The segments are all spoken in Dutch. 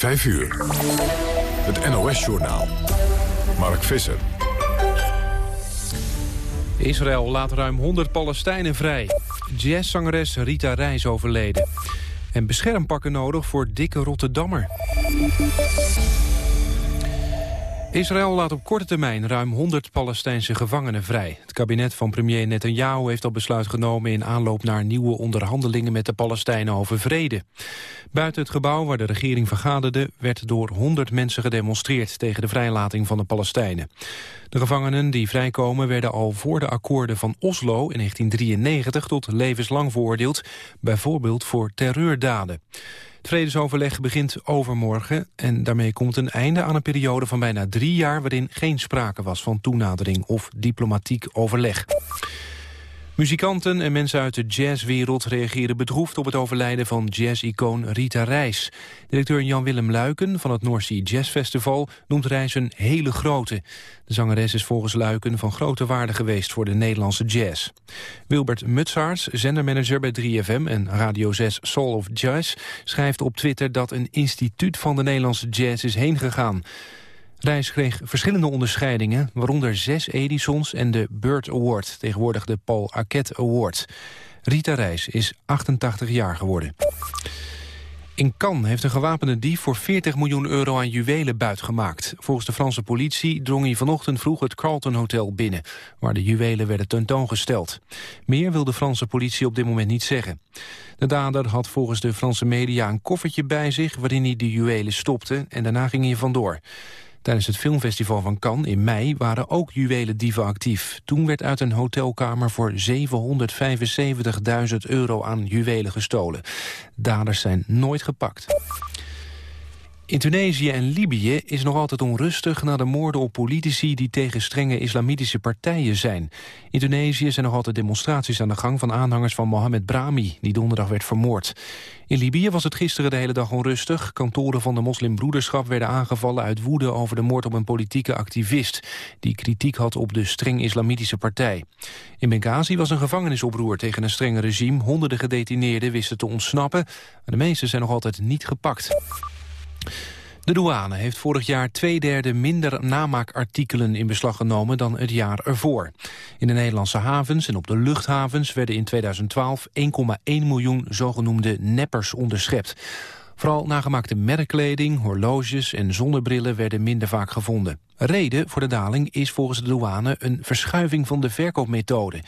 5 uur. Het NOS-journaal. Mark Visser. Israël laat ruim 100 Palestijnen vrij. Jazzzangeres Rita Reis overleden. En beschermpakken nodig voor dikke Rotterdammer. Israël laat op korte termijn ruim 100 Palestijnse gevangenen vrij. Kabinet van premier Netanyahu heeft al besluit genomen... in aanloop naar nieuwe onderhandelingen met de Palestijnen over vrede. Buiten het gebouw waar de regering vergaderde... werd door 100 mensen gedemonstreerd tegen de vrijlating van de Palestijnen. De gevangenen die vrijkomen werden al voor de akkoorden van Oslo in 1993... tot levenslang veroordeeld, bijvoorbeeld voor terreurdaden. Het vredesoverleg begint overmorgen en daarmee komt een einde aan een periode van bijna drie jaar waarin geen sprake was van toenadering of diplomatiek overleg. Muzikanten en mensen uit de jazzwereld reageren bedroefd op het overlijden van jazz-icoon Rita Reis. Directeur Jan-Willem Luiken van het North Sea Jazz Festival noemt Reis een hele grote. De zangeres is volgens Luiken van grote waarde geweest voor de Nederlandse jazz. Wilbert Mutsaars, zendermanager bij 3FM en Radio 6 Soul of Jazz, schrijft op Twitter dat een instituut van de Nederlandse jazz is heen gegaan. Reis kreeg verschillende onderscheidingen, waaronder zes Edisons en de Bird Award, tegenwoordig de Paul Arquette Award. Rita Reis is 88 jaar geworden. In Cannes heeft een gewapende dief voor 40 miljoen euro aan juwelen buitgemaakt. Volgens de Franse politie drong hij vanochtend vroeg het Carlton Hotel binnen... waar de juwelen werden tentoongesteld. Meer wil de Franse politie op dit moment niet zeggen. De dader had volgens de Franse media een koffertje bij zich... waarin hij de juwelen stopte en daarna ging hij vandoor. Tijdens het filmfestival van Cannes in mei waren ook juwelendieven actief. Toen werd uit een hotelkamer voor 775.000 euro aan juwelen gestolen. Daders zijn nooit gepakt. In Tunesië en Libië is nog altijd onrustig na de moorden op politici die tegen strenge islamitische partijen zijn. In Tunesië zijn nog altijd demonstraties aan de gang van aanhangers van Mohamed Brahmi, die donderdag werd vermoord. In Libië was het gisteren de hele dag onrustig. Kantoren van de moslimbroederschap werden aangevallen uit woede over de moord op een politieke activist, die kritiek had op de streng islamitische partij. In Benghazi was een gevangenisoproer tegen een strenge regime. Honderden gedetineerden wisten te ontsnappen, maar de meeste zijn nog altijd niet gepakt. De douane heeft vorig jaar twee derde minder namaakartikelen in beslag genomen dan het jaar ervoor. In de Nederlandse havens en op de luchthavens werden in 2012 1,1 miljoen zogenoemde neppers onderschept. Vooral nagemaakte merkkleding, horloges en zonnebrillen werden minder vaak gevonden. Reden voor de daling is volgens de douane een verschuiving van de verkoopmethode.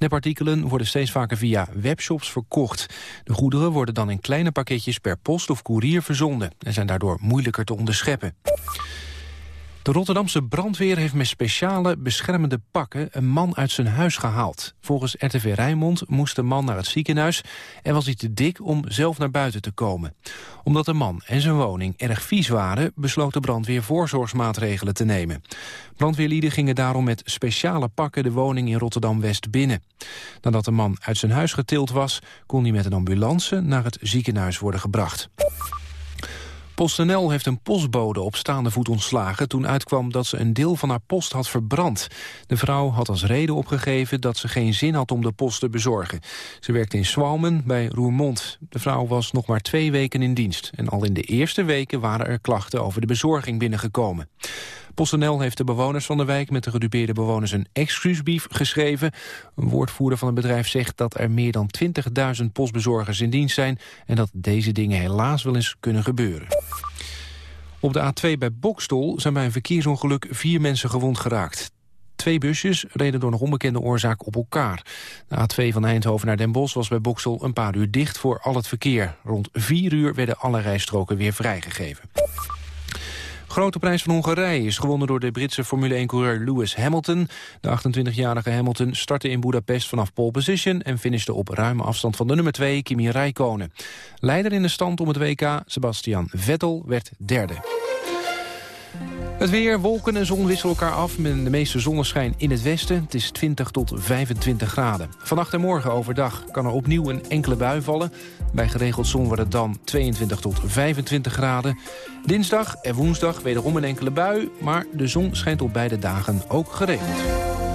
Nepartikelen worden steeds vaker via webshops verkocht. De goederen worden dan in kleine pakketjes per post of koerier verzonden... en zijn daardoor moeilijker te onderscheppen. De Rotterdamse brandweer heeft met speciale beschermende pakken een man uit zijn huis gehaald. Volgens RTV Rijnmond moest de man naar het ziekenhuis en was hij te dik om zelf naar buiten te komen. Omdat de man en zijn woning erg vies waren, besloot de brandweer voorzorgsmaatregelen te nemen. Brandweerlieden gingen daarom met speciale pakken de woning in Rotterdam-West binnen. Nadat de man uit zijn huis getild was, kon hij met een ambulance naar het ziekenhuis worden gebracht. PostNL heeft een postbode op staande voet ontslagen... toen uitkwam dat ze een deel van haar post had verbrand. De vrouw had als reden opgegeven dat ze geen zin had om de post te bezorgen. Ze werkte in Swalmen bij Roermond. De vrouw was nog maar twee weken in dienst. En al in de eerste weken waren er klachten over de bezorging binnengekomen. PostNL heeft de bewoners van de wijk met de gedupeerde bewoners een excuusbrief geschreven. Een woordvoerder van het bedrijf zegt dat er meer dan 20.000 postbezorgers in dienst zijn... en dat deze dingen helaas wel eens kunnen gebeuren. Op de A2 bij Bokstol zijn bij een verkeersongeluk vier mensen gewond geraakt. Twee busjes reden door nog onbekende oorzaak op elkaar. De A2 van Eindhoven naar Den Bosch was bij Boksel een paar uur dicht voor al het verkeer. Rond vier uur werden alle rijstroken weer vrijgegeven. Grote prijs van Hongarije is gewonnen door de Britse Formule 1-coureur Lewis Hamilton. De 28-jarige Hamilton startte in Budapest vanaf pole position... en finishte op ruime afstand van de nummer 2, Kimi Räikkönen. Leider in de stand om het WK, Sebastian Vettel, werd derde. Het weer, wolken en zon wisselen elkaar af met de meeste zonneschijn in het westen. Het is 20 tot 25 graden. Vannacht en morgen overdag kan er opnieuw een enkele bui vallen. Bij geregeld zon wordt het dan 22 tot 25 graden. Dinsdag en woensdag wederom een enkele bui... maar de zon schijnt op beide dagen ook geregeld.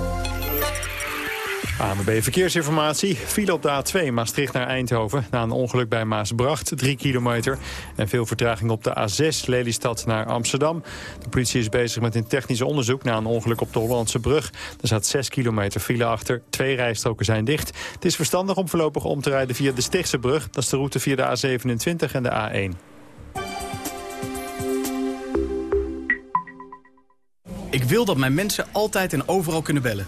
AMB Verkeersinformatie. File op de A2 Maastricht naar Eindhoven. Na een ongeluk bij Maasbracht, 3 kilometer. En veel vertraging op de A6 Lelystad naar Amsterdam. De politie is bezig met een technisch onderzoek... na een ongeluk op de Hollandse brug. Er staat 6 kilometer file achter. Twee rijstroken zijn dicht. Het is verstandig om voorlopig om te rijden via de Stichtse brug. Dat is de route via de A27 en de A1. Ik wil dat mijn mensen altijd en overal kunnen bellen.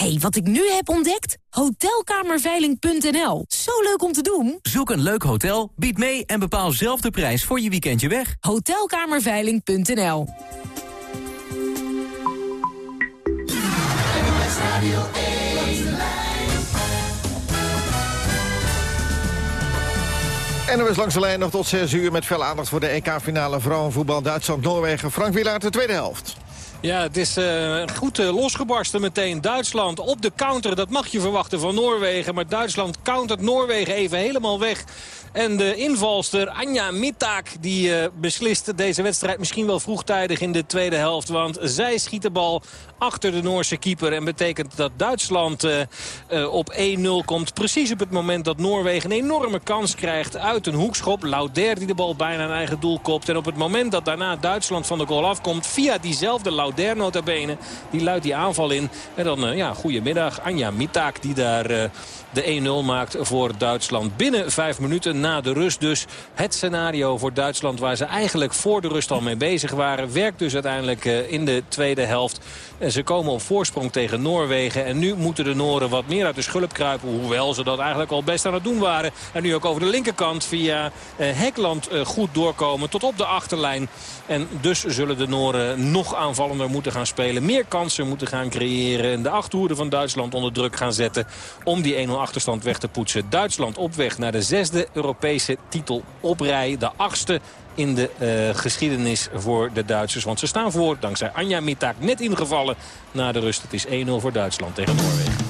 hey, wat ik nu heb ontdekt? Hotelkamerveiling.nl. Zo leuk om te doen. Zoek een leuk hotel, bied mee en bepaal zelf de prijs voor je weekendje weg. Hotelkamerveiling.nl. En er is langs de lijn nog tot 6 uur met veel aandacht voor de EK-finale vrouwenvoetbal Duitsland-Noorwegen. Frank Wielaert, de tweede helft. Ja, het is uh, goed uh, losgebarsten meteen. Duitsland op de counter, dat mag je verwachten van Noorwegen. Maar Duitsland countert Noorwegen even helemaal weg. En de invalster Anja Mittaak die uh, beslist deze wedstrijd misschien wel vroegtijdig in de tweede helft. Want zij schiet de bal achter de Noorse keeper. En betekent dat Duitsland uh, uh, op 1-0 komt. Precies op het moment dat Noorwegen een enorme kans krijgt uit een hoekschop. Lauder die de bal bijna een eigen doel kopt. En op het moment dat daarna Duitsland van de goal afkomt. Via diezelfde Lauder notabene. Die luidt die aanval in. En dan, ja, goedemiddag. Anja Mittaak die daar de 1-0 maakt voor Duitsland. Binnen vijf minuten na de rust dus het scenario voor Duitsland... waar ze eigenlijk voor de rust al mee bezig waren. Werkt dus uiteindelijk eh, in de tweede helft. En ze komen op voorsprong tegen Noorwegen. En nu moeten de Noren wat meer uit de schulp kruipen. Hoewel ze dat eigenlijk al best aan het doen waren. En nu ook over de linkerkant via eh, Hekland eh, goed doorkomen tot op de achterlijn. En dus zullen de Noren nog aanvallender moeten gaan spelen. Meer kansen moeten gaan creëren. En de achterhoede van Duitsland onder druk gaan zetten. Om die 1-0 achterstand weg te poetsen. Duitsland op weg naar de zesde Europese titel op rij. De achtste in de uh, geschiedenis voor de Duitsers. Want ze staan voor, dankzij Anja Mittaak, net ingevallen na de rust. Het is 1-0 voor Duitsland tegen Noorwegen.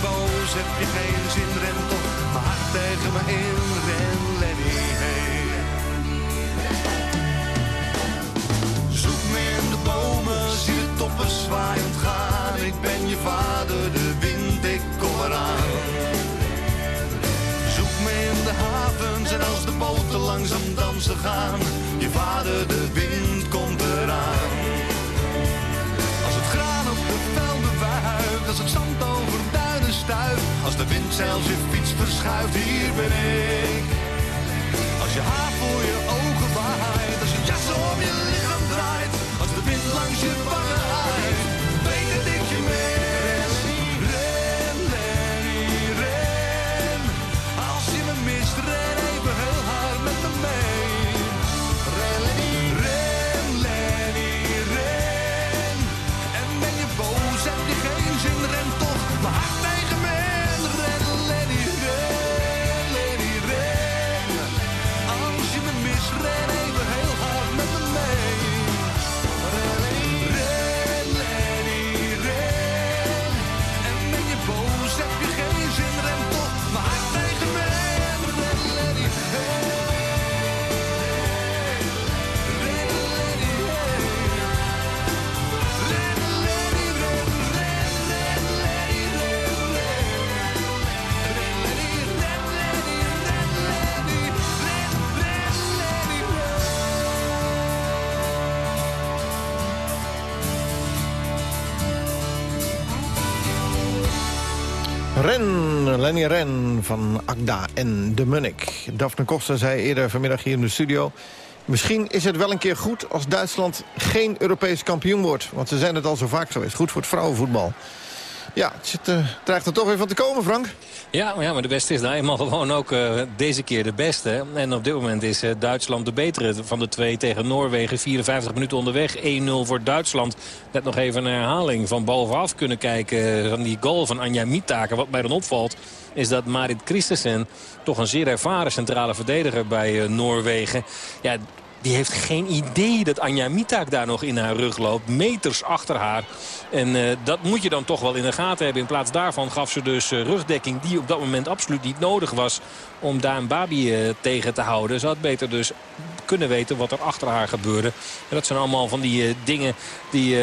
heb je geen zin, ren maar tegen me in. Ren, Lenny, hey. Zoek me in de bomen, zie de toppen zwaaiend gaan. Ik ben je vader, de wind, ik kom eraan. Zoek me in de havens en als de boten langzaam dansen gaan. Je vader, de wind, komt eraan. Als het graan op de velden wuift, als het zand Als de wind zelfs je fiets verschuift, hier ben ik. Als je haar voor je ogen waait, als je jas om je lichaam draait. Als de wind langs je wangen Lenny Ren van Agda en de Munnik. Daphne Koster zei eerder vanmiddag hier in de studio... misschien is het wel een keer goed als Duitsland geen Europees kampioen wordt. Want ze zijn het al zo vaak geweest. Goed voor het vrouwenvoetbal. Ja, het zit, eh, dreigt er toch weer van te komen, Frank. Ja, maar, ja, maar de beste is nou eenmaal gewoon ook eh, deze keer de beste. En op dit moment is eh, Duitsland de betere van de twee tegen Noorwegen. 54 minuten onderweg, 1-0 voor Duitsland. Net nog even een herhaling van bovenaf kunnen kijken van die goal van Anja Mietaker. Wat mij dan opvalt is dat Marit Christensen, toch een zeer ervaren centrale verdediger bij eh, Noorwegen... Ja, die heeft geen idee dat Anja Mitak daar nog in haar rug loopt. Meters achter haar. En eh, dat moet je dan toch wel in de gaten hebben. In plaats daarvan gaf ze dus eh, rugdekking die op dat moment absoluut niet nodig was. Om Daan Babi eh, tegen te houden. Ze had beter dus kunnen weten wat er achter haar gebeurde. En dat zijn allemaal van die dingen die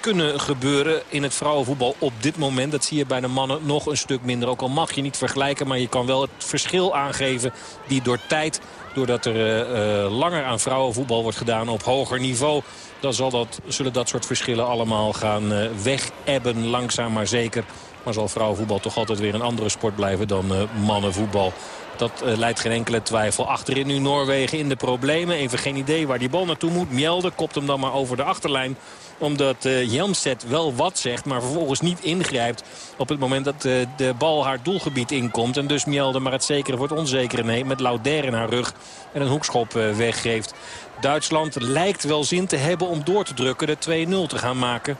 kunnen gebeuren in het vrouwenvoetbal op dit moment. Dat zie je bij de mannen nog een stuk minder. Ook al mag je niet vergelijken, maar je kan wel het verschil aangeven die door tijd doordat er uh, uh, langer aan vrouwenvoetbal wordt gedaan op hoger niveau... dan zal dat, zullen dat soort verschillen allemaal gaan uh, wegebben, langzaam maar zeker. Maar zal vrouwenvoetbal toch altijd weer een andere sport blijven dan mannenvoetbal. Dat uh, leidt geen enkele twijfel. Achterin nu Noorwegen in de problemen. Even geen idee waar die bal naartoe moet. Mjelde kopt hem dan maar over de achterlijn omdat uh, wel wat zegt, maar vervolgens niet ingrijpt op het moment dat uh, de bal haar doelgebied inkomt. En dus Mjelde maar het zekere het onzekere neemt met Lauder in haar rug en een hoekschop weggeeft. Duitsland lijkt wel zin te hebben om door te drukken, de 2-0 te gaan maken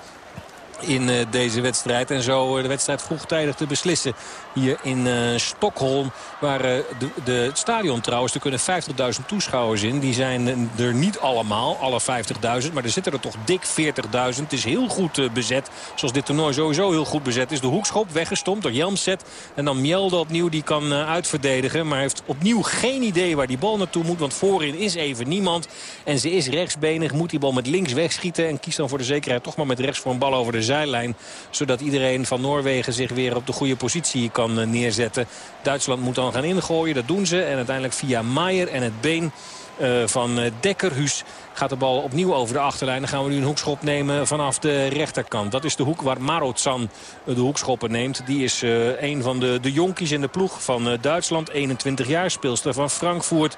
in uh, deze wedstrijd. En zo uh, de wedstrijd vroegtijdig te beslissen hier in uh, Stockholm. Waar de, de, het stadion trouwens, er kunnen 50.000 toeschouwers in. Die zijn er niet allemaal, alle 50.000. Maar er zitten er toch dik 40.000. Het is heel goed bezet. Zoals dit toernooi sowieso heel goed bezet is. De hoekschop weggestompt door Jelmset. En dan Mjelde opnieuw, die kan uitverdedigen. Maar heeft opnieuw geen idee waar die bal naartoe moet. Want voorin is even niemand. En ze is rechtsbenig, moet die bal met links wegschieten. En kiest dan voor de zekerheid toch maar met rechts voor een bal over de zijlijn. Zodat iedereen van Noorwegen zich weer op de goede positie kan neerzetten. Duitsland moet dan gaan ingooien, dat doen ze. En uiteindelijk via Maier en het been uh, van Dekkerhuis gaat de bal opnieuw over de achterlijn. Dan gaan we nu een hoekschop nemen vanaf de rechterkant. Dat is de hoek waar Marotsan de hoekschoppen neemt. Die is een van de, de jonkies in de ploeg van Duitsland. 21 jaar, speelster van Frankfurt.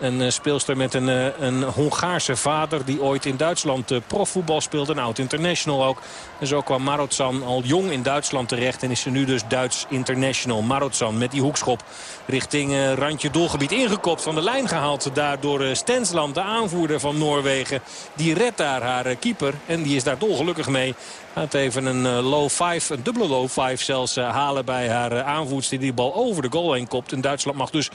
Een uh, speelster met een, uh, een Hongaarse vader die ooit in Duitsland uh, profvoetbal speelde. Een oud-international ook. En zo kwam Marotsan al jong in Duitsland terecht. En is ze nu dus Duits international. Marotsan met die hoekschop richting randje doelgebied ingekopt. Van de lijn gehaald daardoor Stensland, de aanvoerder van Noorwegen. Die redt daar haar keeper. En die is daar dolgelukkig mee. Gaat even een low five, een dubbele low five zelfs halen bij haar aanvoerster die de bal over de goal heen kopt. En Duitsland mag dus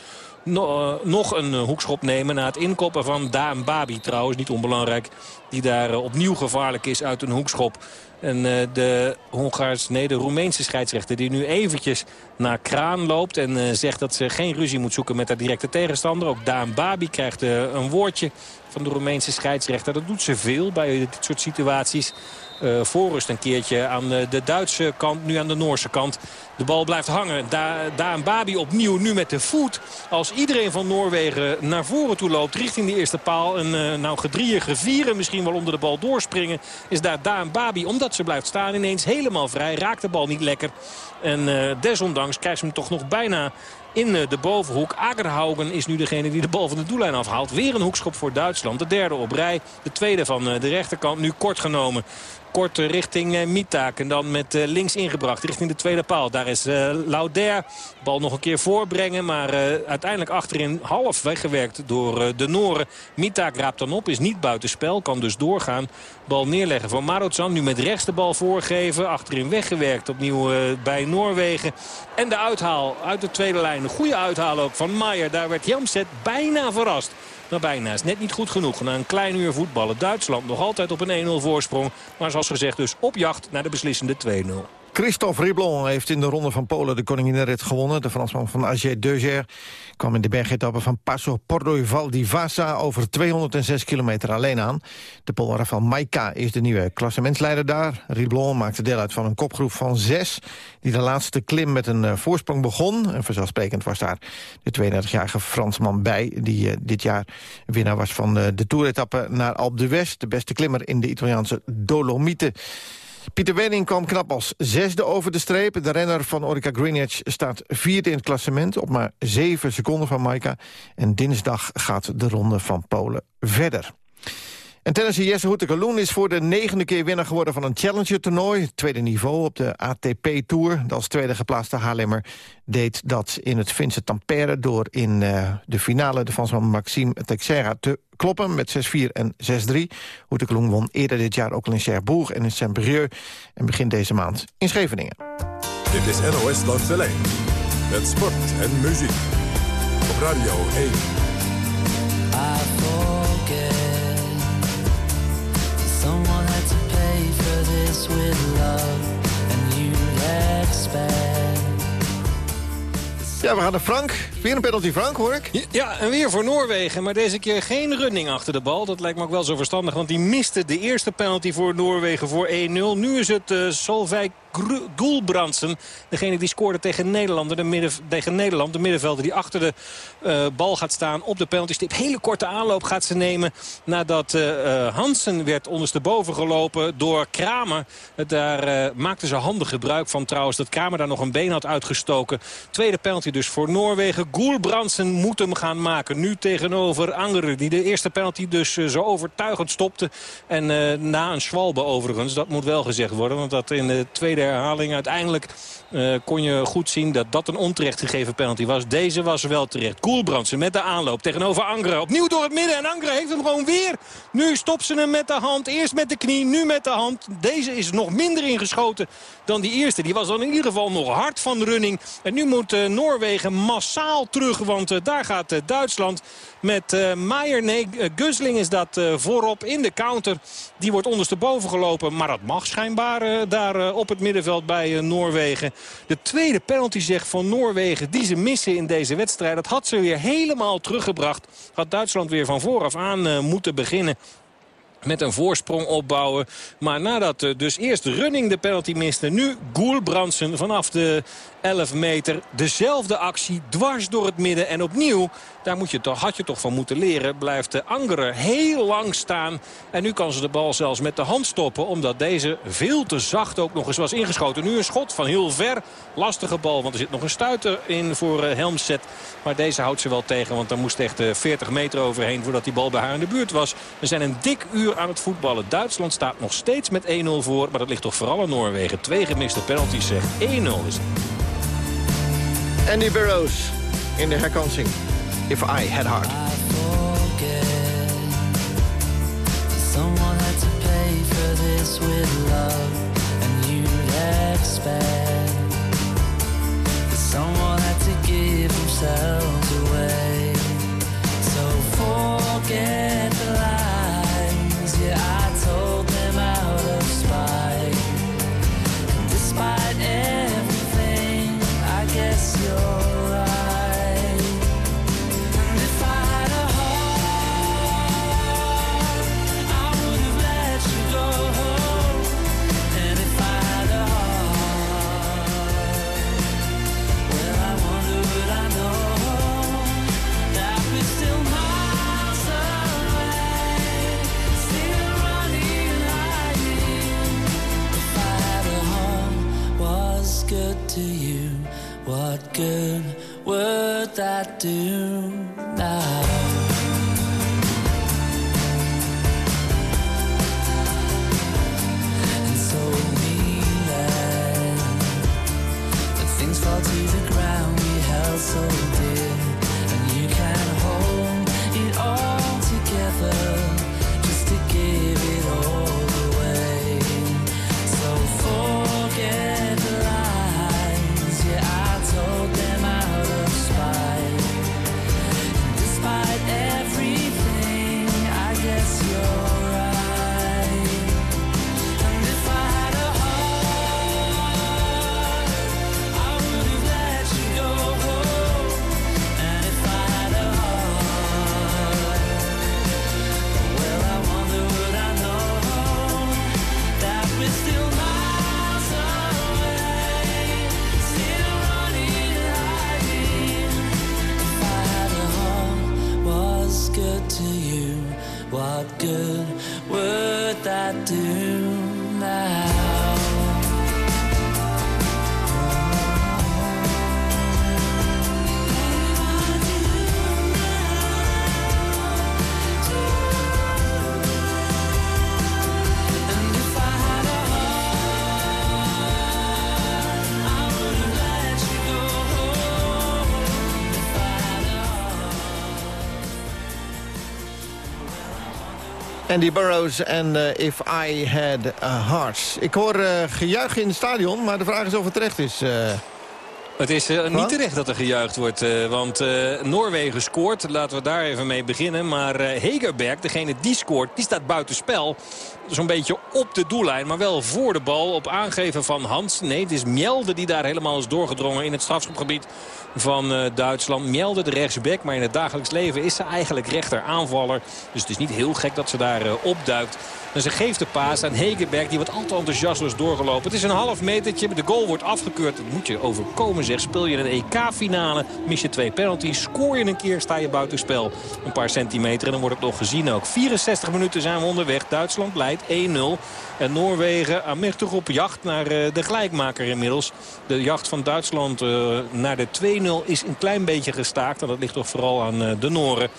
no, nog een hoekschop nemen na het inkoppen van Daan Babi trouwens. Niet onbelangrijk. Die daar opnieuw gevaarlijk is uit een hoekschop. En uh, de Hongaars, nee, de Roemeense scheidsrechter die nu eventjes naar Kraan loopt. En uh, zegt dat ze geen ruzie moet zoeken met haar directe tegenstander. Ook Daan Babi krijgt uh, een woordje van de Roemeense scheidsrechter. Dat doet ze veel bij dit soort situaties. Uh, voorrust een keertje aan de Duitse kant, nu aan de Noorse kant. De bal blijft hangen. Da Daan Babi opnieuw nu met de voet. Als iedereen van Noorwegen naar voren toe loopt richting de eerste paal. En nou gedrieën, gevieren misschien wel onder de bal doorspringen. Is daar Daan Babi, omdat ze blijft staan, ineens helemaal vrij. Raakt de bal niet lekker. En uh, desondanks krijgt ze hem toch nog bijna in de bovenhoek. Agerhaugen is nu degene die de bal van de doellijn afhaalt. Weer een hoekschop voor Duitsland. De derde op rij. De tweede van de rechterkant nu kort genomen kort richting uh, Mitaak. En dan met uh, links ingebracht richting de tweede paal. Daar is uh, Lauder. Bal nog een keer voorbrengen. Maar uiteindelijk achterin half weggewerkt door de Noren. Mitaak raapt dan op. Is niet buitenspel. Kan dus doorgaan. Bal neerleggen van Marotsan. Nu met rechts de bal voorgeven. Achterin weggewerkt. Opnieuw bij Noorwegen. En de uithaal uit de tweede lijn. Een goede uithaal ook van Maier. Daar werd Jamset bijna verrast. Maar bijna is net niet goed genoeg. Na een klein uur voetballen. Duitsland nog altijd op een 1-0 voorsprong. Maar zoals gezegd dus op jacht naar de beslissende 2-0. Christophe Riblon heeft in de ronde van Polen de koninginrit gewonnen. De Fransman van AG Deuger kwam in de bergetappe van Passo Porto Val di Vasa over 206 kilometer alleen aan. De Pool Rafael Maika is de nieuwe klassementsleider daar. Riblon maakte deel uit van een kopgroep van zes... die de laatste klim met een uh, voorsprong begon. En vanzelfsprekend was daar de 32-jarige Fransman bij... die uh, dit jaar winnaar was van uh, de toeretappe naar Alpe d'Huez. De beste klimmer in de Italiaanse Dolomieten. Pieter Wenning kwam knap als zesde over de streep. De renner van Orica Greenwich staat vierde in het klassement... op maar zeven seconden van Maika. En dinsdag gaat de ronde van Polen verder. En tennisser Jesse Hoetekaloen is voor de negende keer winnaar geworden van een Challenger-toernooi. Tweede niveau op de ATP-tour. De als tweede geplaatste Haarlemmer deed dat in het Finse Tampere... door in uh, de finale de Fransman Maxime Teixeira te kloppen met 6-4 en 6-3. Hoetekaloen won eerder dit jaar ook in Cherbourg en in Saint-Brieuc... en begint deze maand in Scheveningen. Dit is NOS Langs de Lijn. Met sport en muziek. Op Radio 1. With love, and expect. Ja, we gaan naar Frank. Weer een penalty Frank, hoor ik. Ja, en weer voor Noorwegen. Maar deze keer geen running achter de bal. Dat lijkt me ook wel zo verstandig. Want die miste de eerste penalty voor Noorwegen voor 1-0. Nu is het uh, Solveig Gulbrandsen. Degene die scoorde tegen Nederland. De, midden, tegen Nederland, de middenvelder die achter de uh, bal gaat staan op de penaltystip. Hele korte aanloop gaat ze nemen nadat uh, Hansen werd ondersteboven gelopen door Kramer. Daar maakte ze handig gebruik van trouwens dat Kramer daar nog een been had uitgestoken. Tweede penalty dus voor Noorwegen. Gulbrandsen moet hem gaan maken. Nu tegenover Anger die de eerste penalty dus zo overtuigend stopte. En na een zwalbe overigens, dat moet wel gezegd worden. Want dat in de tweede herhaling. Uiteindelijk uh, kon je goed zien dat dat een onterecht gegeven penalty was. Deze was wel terecht. Koelbrandsen met de aanloop tegenover Angre. Opnieuw door het midden en Angre heeft hem gewoon weer. Nu stopt ze hem met de hand. Eerst met de knie, nu met de hand. Deze is nog minder ingeschoten dan die eerste. Die was dan in ieder geval nog hard van running. En nu moet uh, Noorwegen massaal terug. Want uh, daar gaat Duitsland met uh, Meijer. Nee, uh, Gusling is dat uh, voorop in de counter. Die wordt ondersteboven gelopen. Maar dat mag schijnbaar daar op het middenveld bij Noorwegen. De tweede penalty zeg van Noorwegen die ze missen in deze wedstrijd. Dat had ze weer helemaal teruggebracht. Had Duitsland weer van vooraf aan moeten beginnen met een voorsprong opbouwen. Maar nadat dus eerst Running de penalty miste... nu Goelbrandsen vanaf de 11 meter. Dezelfde actie dwars door het midden. En opnieuw, daar moet je toch, had je toch van moeten leren... blijft de Angerer heel lang staan. En nu kan ze de bal zelfs met de hand stoppen... omdat deze veel te zacht ook nog eens was ingeschoten. Nu een schot van heel ver. Lastige bal, want er zit nog een stuiter in voor Helmset. Maar deze houdt ze wel tegen, want er moest echt 40 meter overheen... voordat die bal bij haar in de buurt was. We zijn een dik uur aan het voetballen. Duitsland staat nog steeds met 1-0 voor. Maar dat ligt toch vooral in Noorwegen. Twee gemiste penalties zeg. 1-0 is het. Andy Burroughs in de herkansing. If I Had Heart. Someone had to pay for this with love And you'd expect someone had to give themselves away So forget the lies what good would that do now? Andy Burroughs en eh, If I Had a Heart. Ik hoor eh, gejuich in het stadion, maar de vraag is of het terecht is. eh. Het is niet terecht dat er gejuicht wordt. want Noorwegen scoort. Laten we daar even mee beginnen. Maar Hegerberg, degene die scoort, die staat buitenspel. Zo'n beetje op de doellijn. Maar wel voor de bal. Op aangeven van Hans. Nee, het is Mjelde die daar helemaal is doorgedrongen in het strafschopgebied van eh, Duitsland. Mjelde de rechtsback. Maar in het dagelijks leven is ze eigenlijk rechter aanvaller. Dus het is niet heel gek dat ze daar eh, opduikt. En ze geeft de paas aan Hegerberg die wat al te enthousiast is doorgelopen. Het is een half metertje. De goal wordt afgekeurd. Dat moet je overkomen zeg. Speel je een EK-finale. Mis je twee penalties. Scoor je een keer sta je buitenspel. Een paar centimeter en dan wordt het nog gezien ook. 64 minuten zijn we onderweg. Duitsland leidt 1-0. En Noorwegen aanmächtig op jacht naar eh, de gelijkmaker inmiddels. De jacht van Duitsland eh, naar de 2-0 is een klein beetje gestaakt. En dat ligt toch vooral aan eh, de Noren.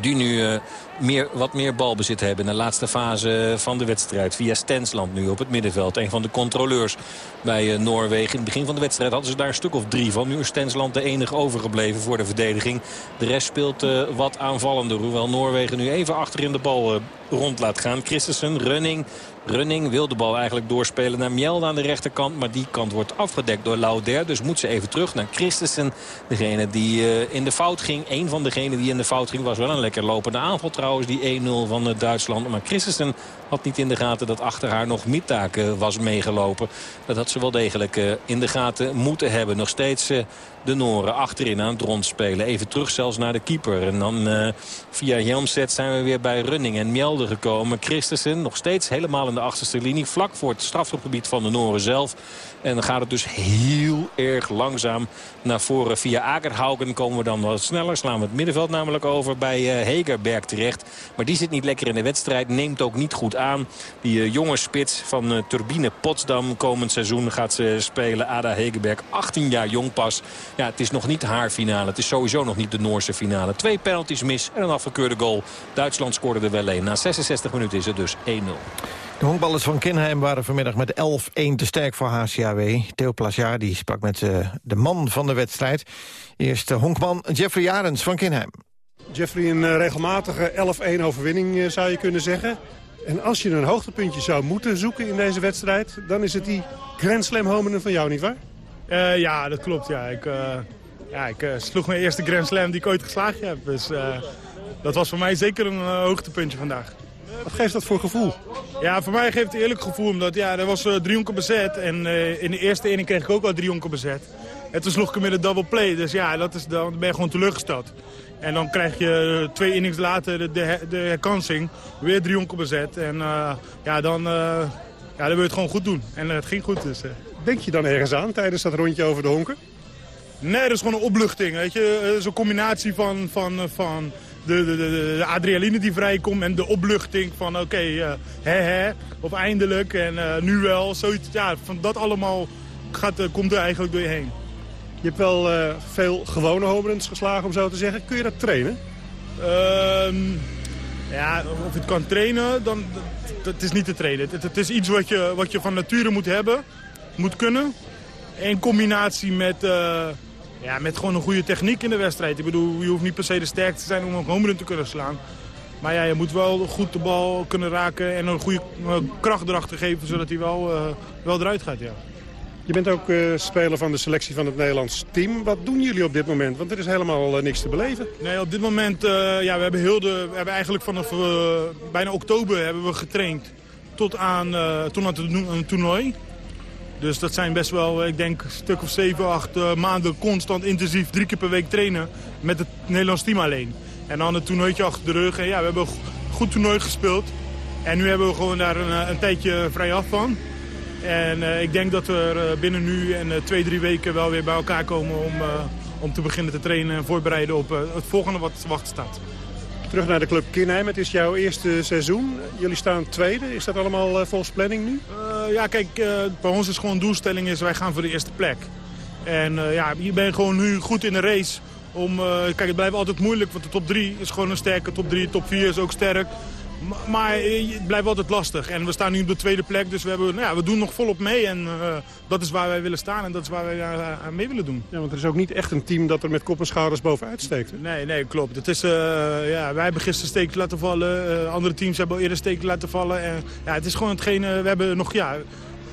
Die nu eh, meer, wat meer balbezit hebben in de laatste fase van de wedstrijd. Via Stensland nu op het middenveld. Een van de controleurs bij eh, Noorwegen. In het begin van de wedstrijd hadden ze daar een stuk of drie van. Nu is Stensland de enige overgebleven voor de verdediging. De rest speelt eh, wat aanvallender. Hoewel Noorwegen nu even achterin de bal rond laat gaan. Christensen, Running. Running wil de bal eigenlijk doorspelen naar Mjelde aan de rechterkant. Maar die kant wordt afgedekt door Lauder. Dus moet ze even terug naar Christensen. Degene die eh, in de fout ging. Een van degenen die in de fout ging was wel een lekker lopende aanval trouwens. Die 1-0 van eh, Duitsland. Maar Christensen had niet in de gaten dat achter haar nog Mittaak eh, was meegelopen. Dat had ze wel degelijk in de gaten moeten hebben. Nog steeds de Noren achterin aan het rondspelen. Even terug zelfs naar de keeper. En dan eh, via Jelmset zijn we weer bij Running en Mjelde gekomen. Christensen nog steeds helemaal in de achterste linie. Vlak voor het strafgebied van de Noren zelf. En dan gaat het dus heel erg langzaam naar voren. Via Akerhaugen komen we dan wat sneller. Slaan we het middenveld namelijk over bij eh, Hegerberg terecht. Maar die zit niet lekker in de wedstrijd. Neemt ook niet goed aan. Die eh, jonge spits van eh, Turbine Potsdam komend seizoen gaat ze spelen. Ada Hegerberg, 18 jaar jong pas. Ja, het is nog niet haar finale. Het is sowieso nog niet de Noorse finale. Twee penalties mis en een afgekeurde goal. Duitsland scoorde er wel een. Na 66 minuten is het dus 1-0. De honkballers van Kinheim waren vanmiddag met 11-1 te sterk voor HCAW. Theo Plasjaar die sprak met eh, de man van de wedstrijd. Eerst uh, honkman Jeffrey Arends van Kinheim. Jeffrey, een uh, regelmatige 11-1 overwinning uh, zou je kunnen zeggen. En als je een hoogtepuntje zou moeten zoeken in deze wedstrijd... dan is het die Grand Slam home van jou, nietwaar? Uh, ja, dat klopt. Ja. Ik, ja, ik sloeg mijn eerste Grand Slam die ik ooit geslagen heb. Dus dat was voor mij zeker een hoogtepuntje vandaag. Wat geeft dat voor gevoel? Ja, voor mij geeft het eerlijk gevoel. Omdat ja, er was uh, drie honken bezet. En uh, in de eerste inning kreeg ik ook al drie honken bezet. En toen sloeg ik hem in de double play. Dus ja, dat is, dan ben je gewoon teleurgesteld. En dan krijg je twee innings later de, de, de herkansing. Weer drie honken bezet. En uh, ja, dan, ja, dan wil je het gewoon goed doen. En het ging goed dus. Denk je dan ergens aan tijdens dat rondje over de honken? Nee, dat is gewoon een opluchting. Weet je? Zo'n combinatie van, van, van de, de, de, adrenaline die vrijkomt en de opluchting van oké, okay, uh, hè hè, of eindelijk en uh, nu wel. Zoiets, ja, van dat allemaal gaat, uh, komt er eigenlijk door je heen. Je hebt wel veel gewone homeruns geslagen, om zo te zeggen. Kun je dat trainen? Ehm, ja, of je het kan trainen, dan, dat, is niet te trainen. Het, het, is iets wat je, wat je van nature moet hebben, moet kunnen. In combinatie met ja, met gewoon een goede techniek in de wedstrijd. Ik bedoel, je hoeft niet per se de sterkste te zijn om een home run te kunnen slaan. Maar ja, je moet wel goed de bal kunnen raken en een goede kracht erachter geven... zodat hij wel, uh, wel eruit gaat, ja. Je bent ook uh, speler van de selectie van het Nederlands team. Wat doen jullie op dit moment? Want er is helemaal uh, niks te beleven. Nee, op dit moment, ja, we hebben, heel de, we hebben eigenlijk vanaf bijna oktober hebben we getraind tot aan, tot aan het toernooi. Dus dat zijn best wel, ik denk, een stuk of 7, 8 uh, maanden constant intensief drie keer per week trainen met het Nederlands team alleen. En dan het toernooitje achter de rug. En ja, we hebben een goed toernooi gespeeld. En nu hebben we gewoon daar een, eh, een tijdje vrij af van. En ik denk dat we er binnen nu en uh, twee, drie weken wel weer bij elkaar komen om, om te beginnen te trainen en voorbereiden op het volgende wat te wachten staat. Terug naar de club Kinheim. Het is jouw eerste seizoen. Jullie staan tweede. Is dat allemaal uh, volgens planning nu? Uh, ja, kijk, uh, bij ons is gewoon doelstelling is wij gaan voor de eerste plek. En ja, je bent gewoon nu goed in de race. Om, kijk, het blijft altijd moeilijk, want de top 3 is gewoon een sterke top 3. Top 4 is ook sterk. Maar het blijft altijd lastig. En we staan nu op de tweede plek, dus we, hebben, nou ja, we doen nog volop mee. En uh, dat is waar wij willen staan en dat is waar wij aan mee willen doen. Ja, want er is ook niet echt een team dat er met kop en schouders bovenuit steekt. Hè? Nee, nee, klopt. Het is, uh, ja, wij hebben gisteren steken laten vallen. andere teams hebben al eerder steken laten vallen. En, ja, het is gewoon hetgene, we hebben nog... Ja,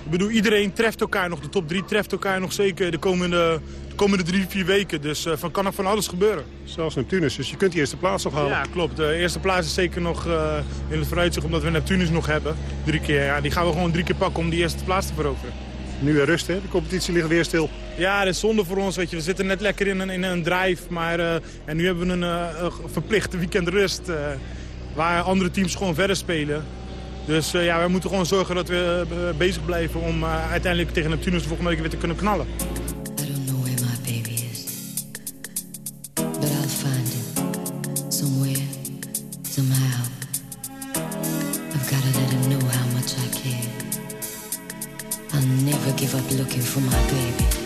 ik bedoel, iedereen treft elkaar nog. De top 3 treft elkaar nog zeker de komende, de komende drie, vier weken. Dus uh, van kan er van alles gebeuren. Zelfs Neptunus, dus je kunt die eerste plaats nog halen. Ja, klopt. De eerste plaats is zeker nog uh, in het vooruitzicht omdat we Neptunus nog hebben. Drie keer. Ja, die gaan we gewoon drie keer pakken om die eerste plaats te veroveren. Nu weer rust, hè? De competitie ligt weer stil. Ja, dat is zonde voor ons. Weet je. We zitten net lekker in een, in een drive. Maar uh, en nu hebben we een, een verplichte weekend rust. waar andere teams gewoon verder spelen. Dus uh, ja, wij moeten gewoon zorgen dat we uh, bezig blijven om uh, uiteindelijk tegen Neptunus de volgende week weer te kunnen knallen. Looking for my baby.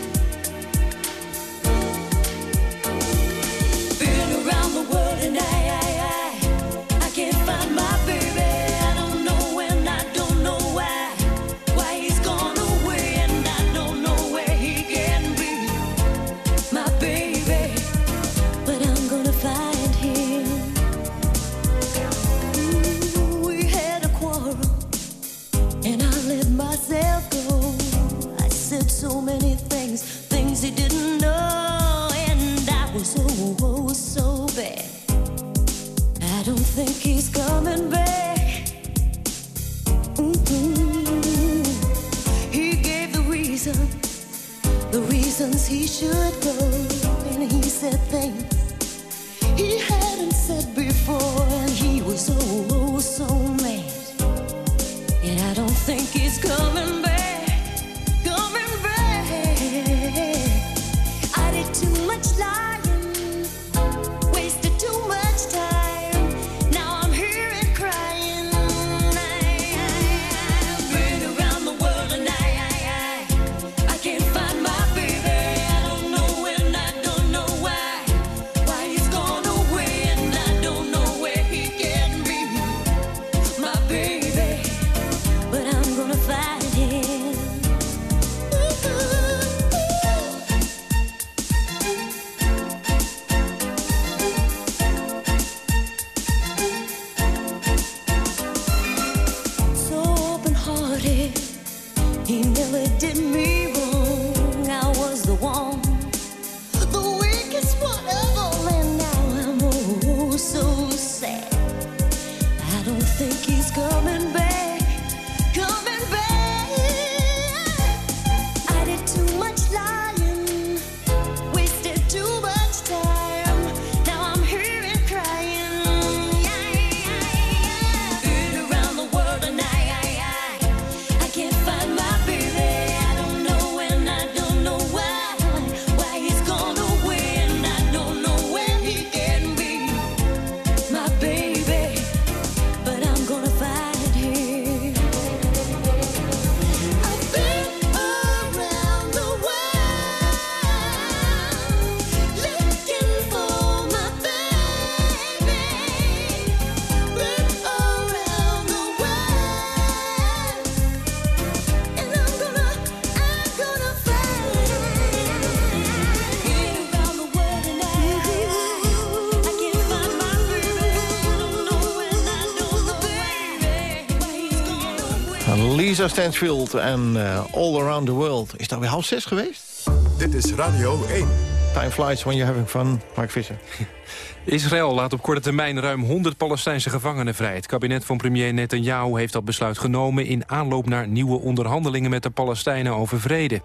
Lisa Stansfield en eh, All Around the World. Is dat weer half zes geweest? Dit is Radio 1. Time flies when you're having fun. Mark Visser. Israël laat op korte termijn ruim 100 Palestijnse gevangenen vrij. Het kabinet van premier Netanyahu heeft dat besluit genomen... in aanloop naar nieuwe onderhandelingen met de Palestijnen over vrede.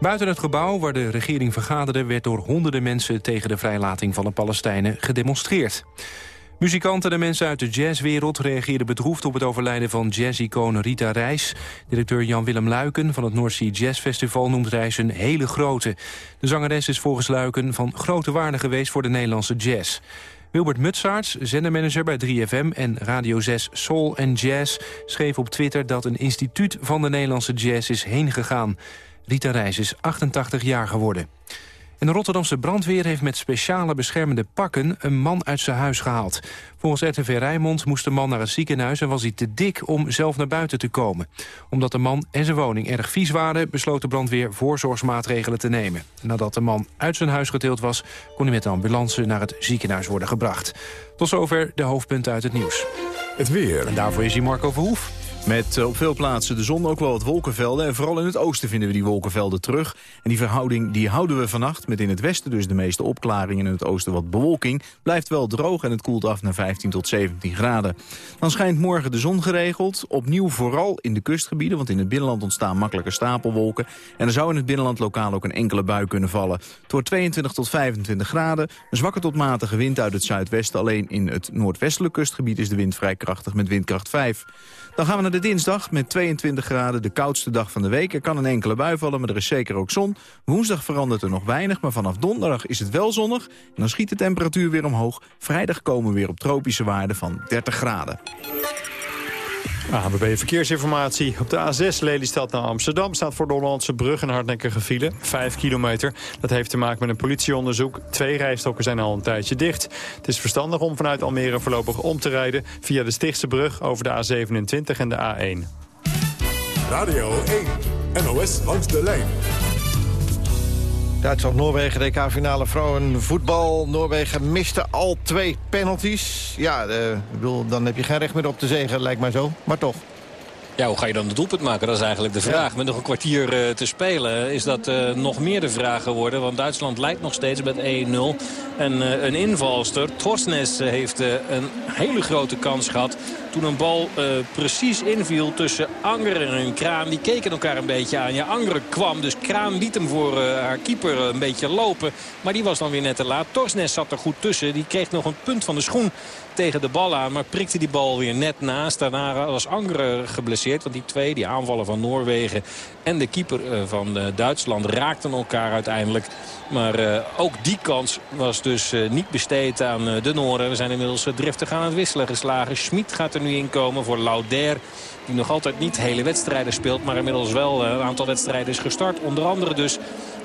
Buiten het gebouw waar de regering vergaderde... werd door honderden mensen tegen de vrijlating van de Palestijnen gedemonstreerd. Muzikanten en mensen uit de jazzwereld reageerden bedroefd op het overlijden van jazzicoon Rita Reis. Directeur Jan-Willem Luiken van het Sea Jazz Festival noemt Reis een hele grote. De zangeres is volgens Luiken van grote waarde geweest voor de Nederlandse jazz. Wilbert Mutsaerts, zendermanager bij 3FM en Radio 6 Soul Jazz... schreef op Twitter dat een instituut van de Nederlandse jazz is heen gegaan. Rita Reis is 88 jaar geworden. En de Rotterdamse brandweer heeft met speciale beschermende pakken... een man uit zijn huis gehaald. Volgens RTV Rijnmond moest de man naar het ziekenhuis... en was hij te dik om zelf naar buiten te komen. Omdat de man en zijn woning erg vies waren... besloot de brandweer voorzorgsmaatregelen te nemen. Nadat de man uit zijn huis getild was... kon hij met de ambulance naar het ziekenhuis worden gebracht. Tot zover de hoofdpunten uit het nieuws. Het weer. En daarvoor is hij Marco Verhoef. Met eh, op veel plaatsen de zon ook wel wat wolkenvelden. En vooral in het oosten vinden we die wolkenvelden terug. En die verhouding die houden we vannacht. Met in het westen dus de meeste opklaringen en in het oosten wat bewolking. Blijft wel droog en het koelt af naar 15 tot 17 graden. Dan schijnt morgen de zon geregeld. Opnieuw vooral in de kustgebieden. Want in het binnenland ontstaan makkelijke stapelwolken. En er zou in het binnenland lokaal ook een enkele bui kunnen vallen. Wordt 22 tot 25 graden. Een zwakke tot matige wind uit het zuidwesten. Alleen in het noordwestelijk kustgebied is de wind vrij krachtig met windkracht 5. Dan gaan we naar de dinsdag met 22 graden, de koudste dag van de week. Er kan een enkele bui vallen, maar er is zeker ook zon. Woensdag verandert er nog weinig, maar vanaf donderdag is het wel zonnig. En dan schiet de temperatuur weer omhoog. Vrijdag komen we weer op tropische waarden van 30 graden. ABB Verkeersinformatie. Op de A6 Lelystad naar Amsterdam staat voor de Hollandse brug een hardnekkige file. Vijf kilometer. Dat heeft te maken met een politieonderzoek. Twee rijstroken zijn al een tijdje dicht. Het is verstandig om vanuit Almere voorlopig om te rijden... via de Stichtse brug over de A27 en de A1. Radio 1. NOS langs de lijn. Duitsland-Noorwegen, DK-finale vrouwenvoetbal. Noorwegen miste al twee penalties. Ja, eh, ik bedoel, dan heb je geen recht meer op te zegen, lijkt mij zo. Maar toch. Ja, hoe ga je dan de doelpunt maken? Dat is eigenlijk de vraag. Met nog een kwartier eh, te spelen is dat eh, nog meer de vraag geworden. Want Duitsland leidt nog steeds met 1-0. En een invalster, Torsnes, heeft een hele grote kans gehad. Toen een bal eh, precies inviel tussen Anger en Kraan. Die keken elkaar een beetje aan. Ja, Anger kwam, dus Kraan liet hem voor eh, haar keeper een beetje lopen. Maar die was dan weer net te laat. Torsnes zat er goed tussen. Die kreeg nog een punt van de schoen tegen de bal aan. Maar prikte die bal weer net naast. Daarna was Anger geblesseerd. Want die twee, die aanvallen van Noorwegen en de keeper eh, van eh, Duitsland raakten elkaar uiteindelijk. Maar eh, ook die kans was dus eh, niet besteed aan eh, de Noorden. We zijn inmiddels eh, driftig aan het wisselen geslagen. Schmid gaat er nu in komen voor Lauder. Die nog altijd niet hele wedstrijden speelt. Maar inmiddels wel eh, een aantal wedstrijden is gestart. Onder andere dus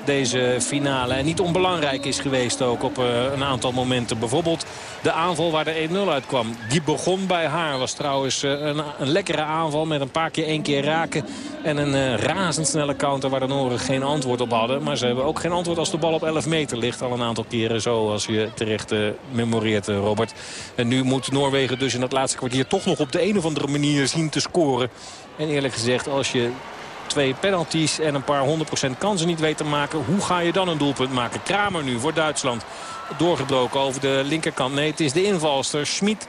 deze finale. En niet onbelangrijk is geweest ook op eh, een aantal momenten. Bijvoorbeeld de aanval waar de 1-0 uitkwam. Die begon bij haar. Was trouwens eh, een, een lekkere aanval met een paar keer één keer raken. En een eh, razendsnelle counter waar de Noren geen antwoord op hadden. Maar ze hebben ook geen antwoord als de bal op 11 meter ligt. Al een aantal keren zo als je terecht memoreert, Robert. En nu moet Noorwegen dus in dat laatste kwartier toch nog op de een of andere manier zien te scoren. En eerlijk gezegd, als je twee penalties en een paar 100% kansen niet weet te maken. Hoe ga je dan een doelpunt maken? Kramer nu voor Duitsland. Doorgebroken over de linkerkant. Nee, het is de invalster. Schmid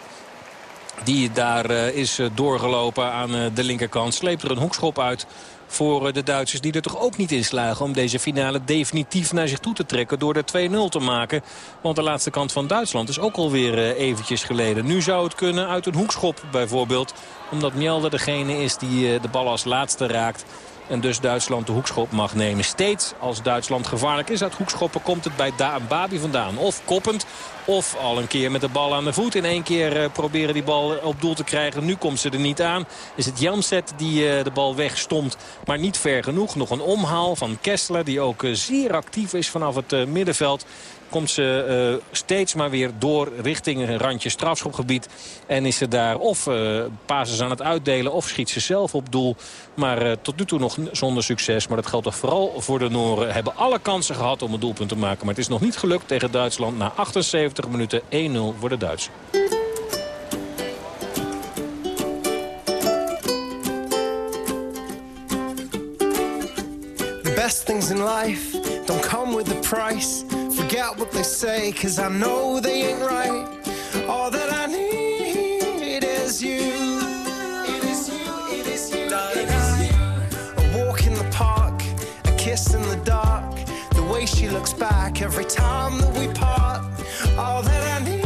die daar eh, is eh, doorgelopen aan eh, de linkerkant. Sleept er een hoekschop uit voor de Duitsers die er toch ook niet in slagen... om deze finale definitief naar zich toe te trekken door er 2-0 te maken. Want de laatste kant van Duitsland is ook alweer eventjes geleden. Nu zou het kunnen uit een hoekschop bijvoorbeeld. Omdat Mjelde degene is die de bal als laatste raakt. En dus Duitsland de hoekschop mag nemen. Steeds als Duitsland gevaarlijk is uit hoekschoppen komt het bij Daan Babi vandaan. Of koppend of al een keer met de bal aan de voet. In één keer eh, proberen die bal op doel te krijgen. Nu komt ze er niet aan. Is het Janset die eh, de bal wegstomt. Maar niet ver genoeg. Nog een omhaal van Kessler die ook eh, zeer actief is vanaf het middenveld komt ze uh, steeds maar weer door richting een randje strafschopgebied. En is ze daar of uh, pases aan het uitdelen of schiet ze zelf op doel. Maar uh, tot nu toe nog zonder succes. Maar dat geldt toch vooral voor de Noren. Hebben alle kansen gehad om een doelpunt te maken. Maar het is nog niet gelukt tegen Duitsland. Na 78 minuten 1-0 voor de Duitsers. best things in life don't come with a price. Forget what they say, cause I know they ain't right. All that I need is you. It is you, it is you, it is you. A walk in the park, a kiss in the dark. The way she looks back every time that we part. All that I need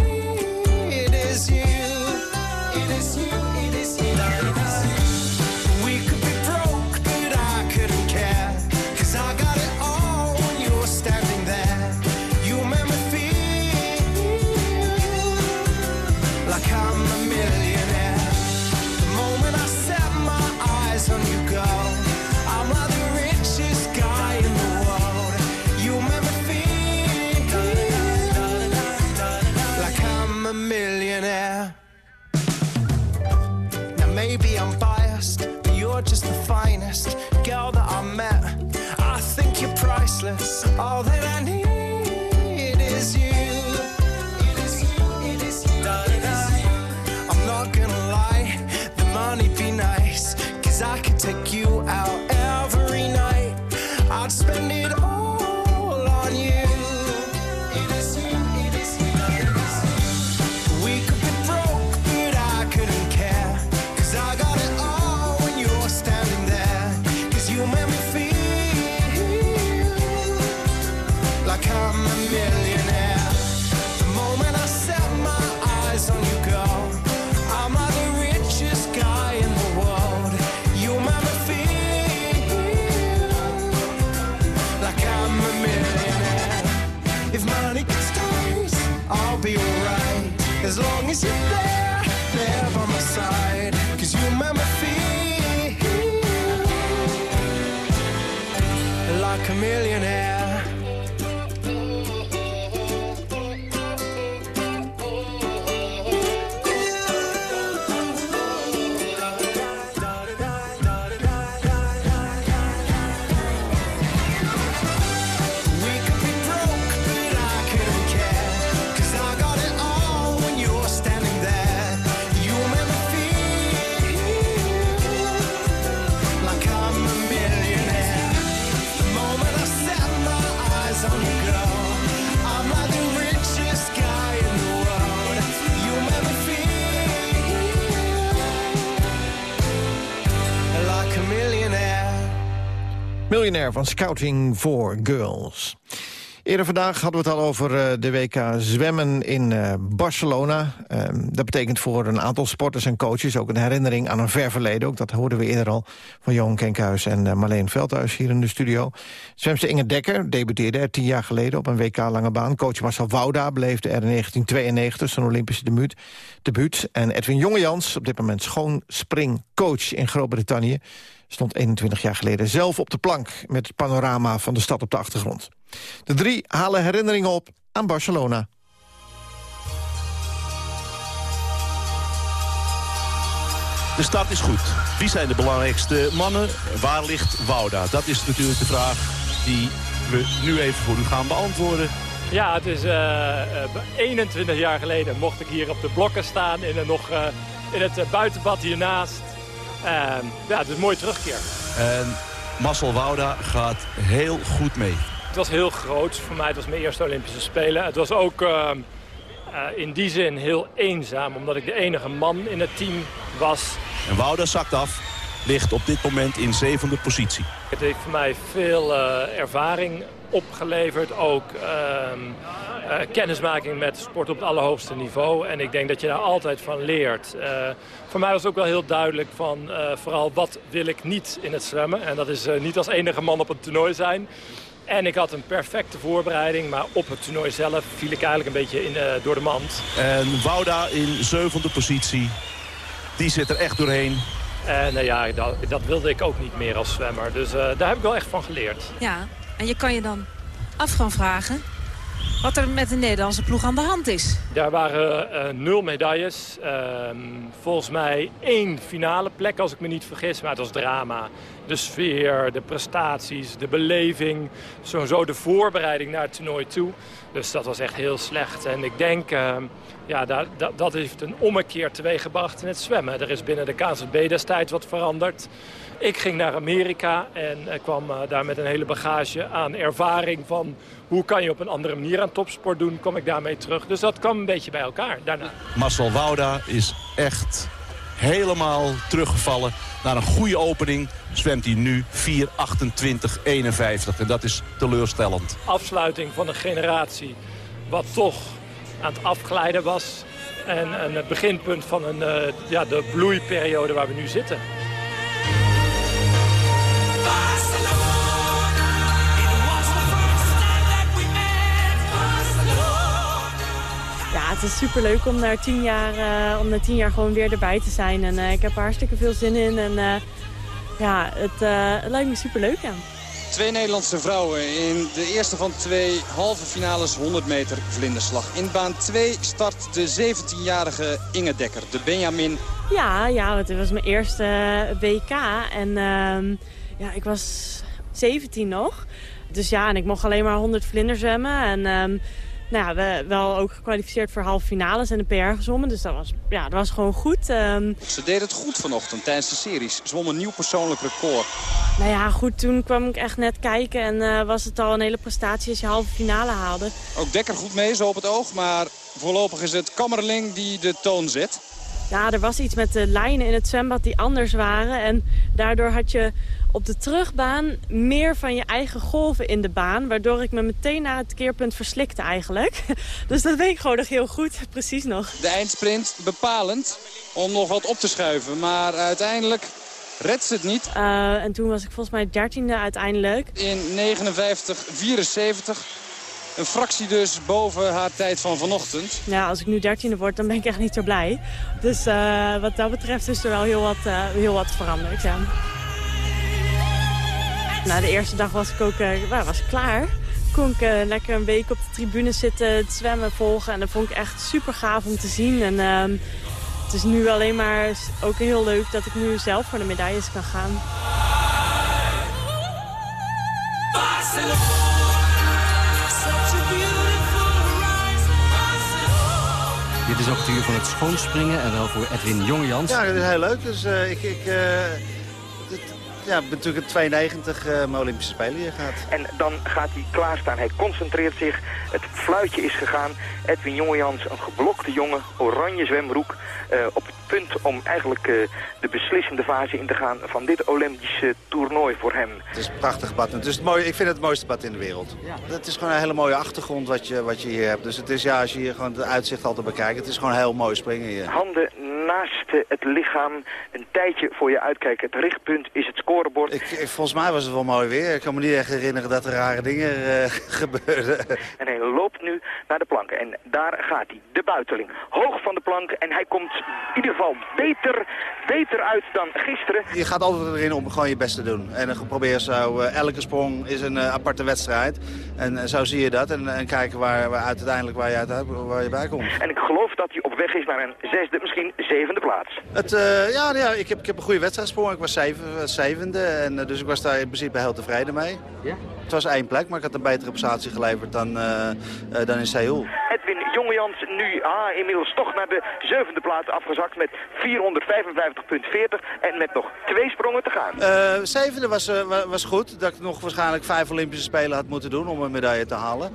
Miljonair van Scouting for Girls. Eerder vandaag hadden we het al over eh, de WK zwemmen in eh, Barcelona. Ehm, dat betekent voor een aantal sporters en coaches ook een herinnering aan een ver verleden. Ook dat hoorden we eerder al van Johan Kenkhuis en eh, Marleen Veldhuis hier in de studio. Zwemster Inge Dekker debuteerde er tien jaar geleden op een WK lange baan. Coach Marcel Wouda beleefde er in 1992 zijn Olympische debuut. debuut. En Edwin Jongejans, op dit moment schoonspringcoach in Groot-Brittannië stond 21 jaar geleden zelf op de plank... met het panorama van de stad op de achtergrond. De drie halen herinneringen op aan Barcelona. De start is goed. Wie zijn de belangrijkste mannen? Waar ligt Wouda? Dat is natuurlijk de vraag die we nu even voor u gaan beantwoorden. Ja, het is eh, eh, 21 jaar geleden mocht ik hier op de blokken staan in, een nog, eh, in het eh, buitenbad hiernaast. Ehm, ja, het is een mooie terugkeer. En Marcel Wouda gaat heel goed mee. Het was heel groot voor mij. Het was mijn eerste Olympische Spelen. Het was ook ehm, eh, in die zin heel eenzaam, omdat ik de enige man in het team was. En Wouda zakt af, ligt op dit moment in zevende positie. Het heeft voor mij veel eh, ervaring opgeleverd. Ook ehm, eh, kennismaking met sport op het allerhoogste niveau. En ik denk dat je daar altijd van leert. Eh, voor mij was het ook wel heel duidelijk van eh, vooral wat wil ik niet in het zwemmen. En dat is niet als enige man op een toernooi zijn. En ik had een perfecte voorbereiding, maar op het toernooi zelf viel ik eigenlijk een beetje in, eh, door de mand. En Wouda in zevende positie, die zit er echt doorheen. En nou ja, dat, dat wilde ik ook niet meer als zwemmer. Dus eh, daar heb ik wel echt van geleerd. Ja, en je kan je dan af gaan vragen wat er met de Nederlandse ploeg aan de hand is. Daar waren eh, nul medailles. Ehm, volgens mij één finale plek, als ik me niet vergis. Maar het was drama. De sfeer, de prestaties, de beleving, sowieso de voorbereiding naar het toernooi toe. Dus dat was echt heel slecht. En ik denk, eh, ja, dat, dat, heeft een ommekeer teweeggebracht in het zwemmen. Er is binnen de KNVB destijds wat veranderd. Ik ging naar Amerika en eh, kwam eh, daar met een hele bagage aan ervaring van hoe kan je op een andere manier aan topsport doen, kom ik daarmee terug. Dus dat kwam een beetje bij elkaar daarna. Marcel Wouda is echt helemaal teruggevallen. Naar een goede opening zwemt hij nu 4.28.51. En dat is teleurstellend. Afsluiting van een generatie wat toch aan het afglijden was. En, en het beginpunt van een, eh, ja, de bloeiperiode waar we nu zitten. Het is superleuk om na tien jaar, eh, om na tien jaar gewoon weer erbij te zijn. En eh, ik heb er hartstikke veel zin in. En eh, ja, het, het lijkt me superleuk, ja. Twee Nederlandse vrouwen in de eerste van twee halve finales 100 meter vlinderslag. In baan 2 start de 17-jarige Inge Dekker, de Benjamin. Ja, ja, het was mijn eerste WK. En ehm, ja, ik was 17 nog. Dus ja, en ik mocht alleen maar 100 vlinders zwemmen. En ehm, nou ja, we wel ook gekwalificeerd voor halve finales en de PR gezwommen. Dus dat was, ja, dat was gewoon goed. Ehm, Ze deed het goed vanochtend tijdens de series. Zwom een nieuw persoonlijk record. nou ja, goed, toen kwam ik echt net kijken. En eh, was het al een hele prestatie als je halve finale haalde. Ook Dekker goed mee, zo op het oog. Maar voorlopig is het Kammerling die de toon zet. Ja, er was iets met de lijnen in het zwembad die anders waren. En daardoor had je op de terugbaan meer van je eigen golven in de baan. Waardoor ik me meteen na het keerpunt verslikte eigenlijk. Dus dat weet ik gewoon nog heel goed, precies nog. De eindsprint bepalend om nog wat op te schuiven. Maar uiteindelijk redt ze het niet. Eh, en toen was ik volgens mij dertiende uiteindelijk. In 59-74. Een fractie dus boven haar tijd van vanochtend. Ja, als ik nu dertiende word, dan ben ik echt niet zo blij. Dus eh, wat dat betreft is er wel heel wat, eh, heel wat veranderd, ja. Na de eerste dag was ik ook eh, nou, was ik klaar. Kon ik eh, lekker een week op de tribune zitten, het zwemmen volgen. En dat vond ik echt super gaaf om te zien. En ehm, het is nu alleen maar ook heel leuk dat ik nu zelf voor de medailles kan gaan. Dit is ook het uur van het schoonspringen en wel voor Edwin Jongejans. Ja, dat is heel leuk. Dus eh, ik, ik eh, ja, natuurlijk in 92 eh mijn Olympische Spelen hier gehad. En dan gaat hij klaarstaan. Hij concentreert zich. Het fluitje is gegaan. Edwin Jongejans, een geblokte jongen, oranje zwembroek. eh, op het punt om eigenlijk eh, de beslissende fase in te gaan van dit Olympische toernooi voor hem. Het is een prachtig bad. Het is het mooie, ik vind het het mooiste bad in de wereld. Het is gewoon een hele mooie achtergrond wat je, wat je hier hebt. Dus het is ja, als je hier gewoon het uitzicht altijd bekijkt, het is gewoon heel mooi springen hier. Handen naast het lichaam, een tijdje voor je uitkijken. Het richtpunt is het scorebord. Ik, ik- volgens mij was het wel mooi weer. Ik kan me niet echt herinneren dat er rare dingen eh, gebeurden. En hij loopt nu naar de planken. En daar gaat hij, de buiteling. Hoog van de plank. En hij komt in ieder geval beter, beter uit dan gisteren. Je gaat altijd erin om gewoon je best te doen. En dan probeer zo, eh, elke sprong is een eh, aparte wedstrijd. En eh, zo zie je dat. En, en kijken waar, waar uiteindelijk waar je, uit, waar je bij komt. En ik geloof dat hij op weg is naar een zesde, misschien zevende plaats. Het, eh, ja, ja ik, heb, ik heb een goede wedstrijd gesprongen. Ik was zeven, was zevende. En, dus ik was daar in principe heel tevreden mee. Ja? Het was één plek, maar ik had een betere prestatie geleverd dan, dan in Seoul. Edwin Jongejans nu ah, inmiddels toch naar de zevende plaats afgezakt met 455,40 en met nog twee sprongen te gaan. Eh, zevende was, eh, wa- was goed. Dat ik nog waarschijnlijk vijf Olympische Spelen had moeten doen om een medaille te halen.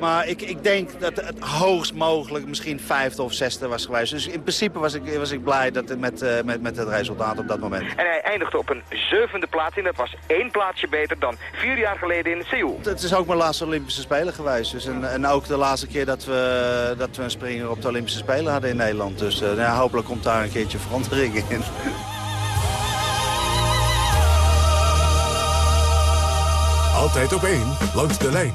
Maar ik, ik denk dat het hoogst mogelijk misschien vijfde of zesde was geweest. Dus in principe was ik, was ik blij dat, het met, eh, met, met het resultaat op dat moment. En hij eindigde op een zevende plaats en dat was één plaatsje beter dan vier jaar geleden in Seoul. Het is ook mijn laatste Olympische Spelen geweest. Dus en, en ook de laatste keer dat we, dat we een springer op de Olympische Spelen hadden in Nederland. Dus ja, hopelijk komt daar een keertje verandering in. Altijd op één, langs de lijn.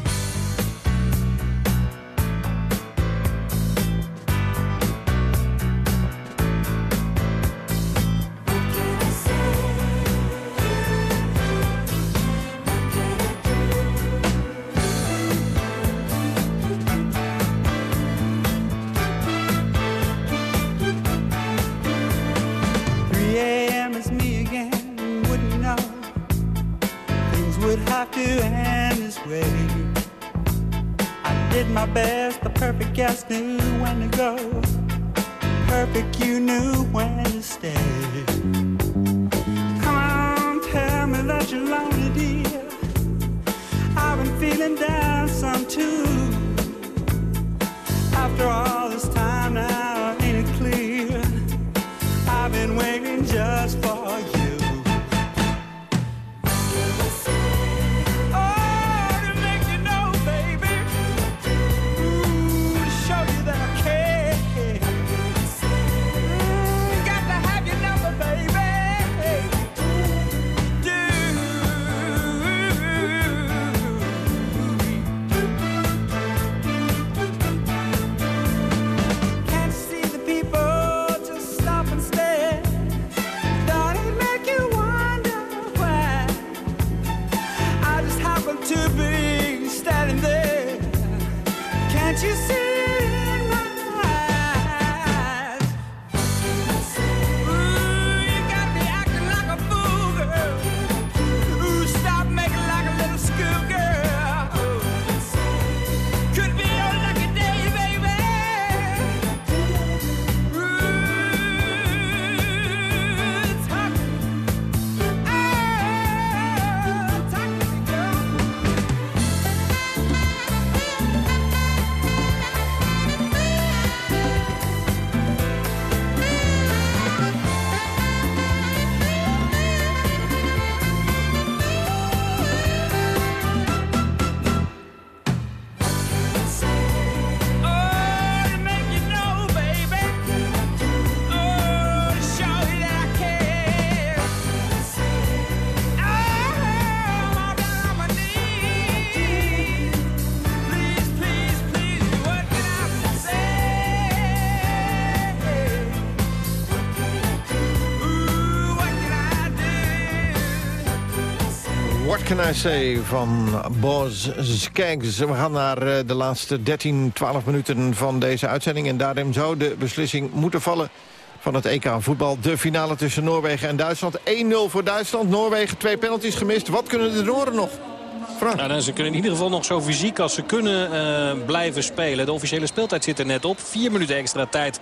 Can I van Boz Skaggs. We gaan naar eh, de laatste 13, 12 minuten van deze uitzending. En daarin zou de beslissing moeten vallen van het EK voetbal. De finale tussen Noorwegen en Duitsland. 1-0 voor Duitsland. Noorwegen twee penalties gemist. Wat kunnen de Nooren nog? Nou, ze kunnen in ieder geval nog zo fysiek als ze kunnen eh, blijven spelen. De officiële speeltijd zit er net op. Vier minuten extra tijd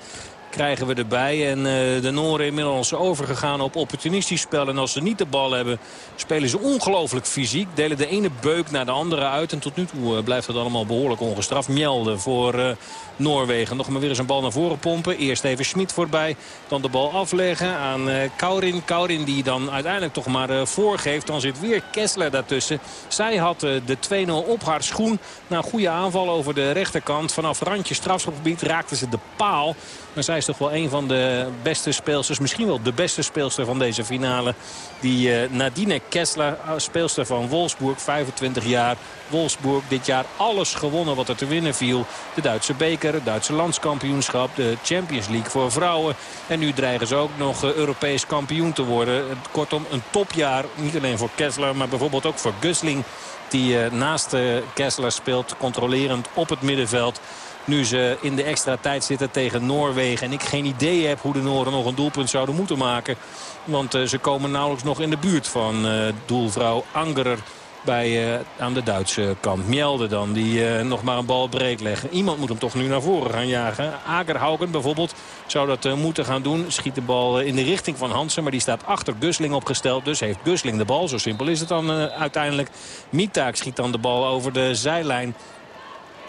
krijgen we erbij. En eh, de Nooren inmiddels overgegaan op opportunistisch spel. En als ze niet de bal hebben, spelen ze ongelooflijk fysiek. Delen de ene beuk naar de andere uit. En tot nu toe eh, blijft het allemaal behoorlijk ongestraft. Mjelde voor eh, Noorwegen. Nog maar weer eens een bal naar voren pompen. Eerst even Schmid voorbij. Dan de bal afleggen aan Kaurin. Kaurin die dan uiteindelijk toch maar voorgeeft. Dan zit weer Kessler daartussen. Zij had de 2-0 op haar schoen. Na een goede aanval over de rechterkant. Vanaf randje strafschopgebied raakte ze de paal. Maar zij is toch wel een van de beste speelsters. Misschien wel de beste speelster van deze finale. Die eh, Nadine Kessler, eh, speelster van Wolfsburg, 25 jaar. Wolfsburg dit jaar alles gewonnen wat er te winnen viel. De Duitse beker, het Duitse landskampioenschap, de Champions League voor vrouwen. En nu dreigen ze ook nog eh, Europees kampioen te worden. Kortom, een topjaar. Niet alleen voor Kessler, maar bijvoorbeeld ook voor Gusling. Die naast Kessler speelt, controlerend op het middenveld. Nu ze in de extra tijd zitten tegen Noorwegen. En ik geen idee heb hoe de Nooren nog een doelpunt zouden moeten maken. Want eh, ze komen nauwelijks nog in de buurt van eh, doelvrouw Angerer bij, eh, aan de Duitse kant. Mjelde dan, die nog maar een bal breed leggen. Iemand moet hem toch nu naar voren gaan jagen. Agerhaugen bijvoorbeeld zou dat moeten gaan doen. Schiet de bal in de richting van Hansen, maar die staat achter Gusling opgesteld. Dus heeft Gusling de bal, zo simpel is het dan uiteindelijk. Mitaak schiet dan de bal over de zijlijn.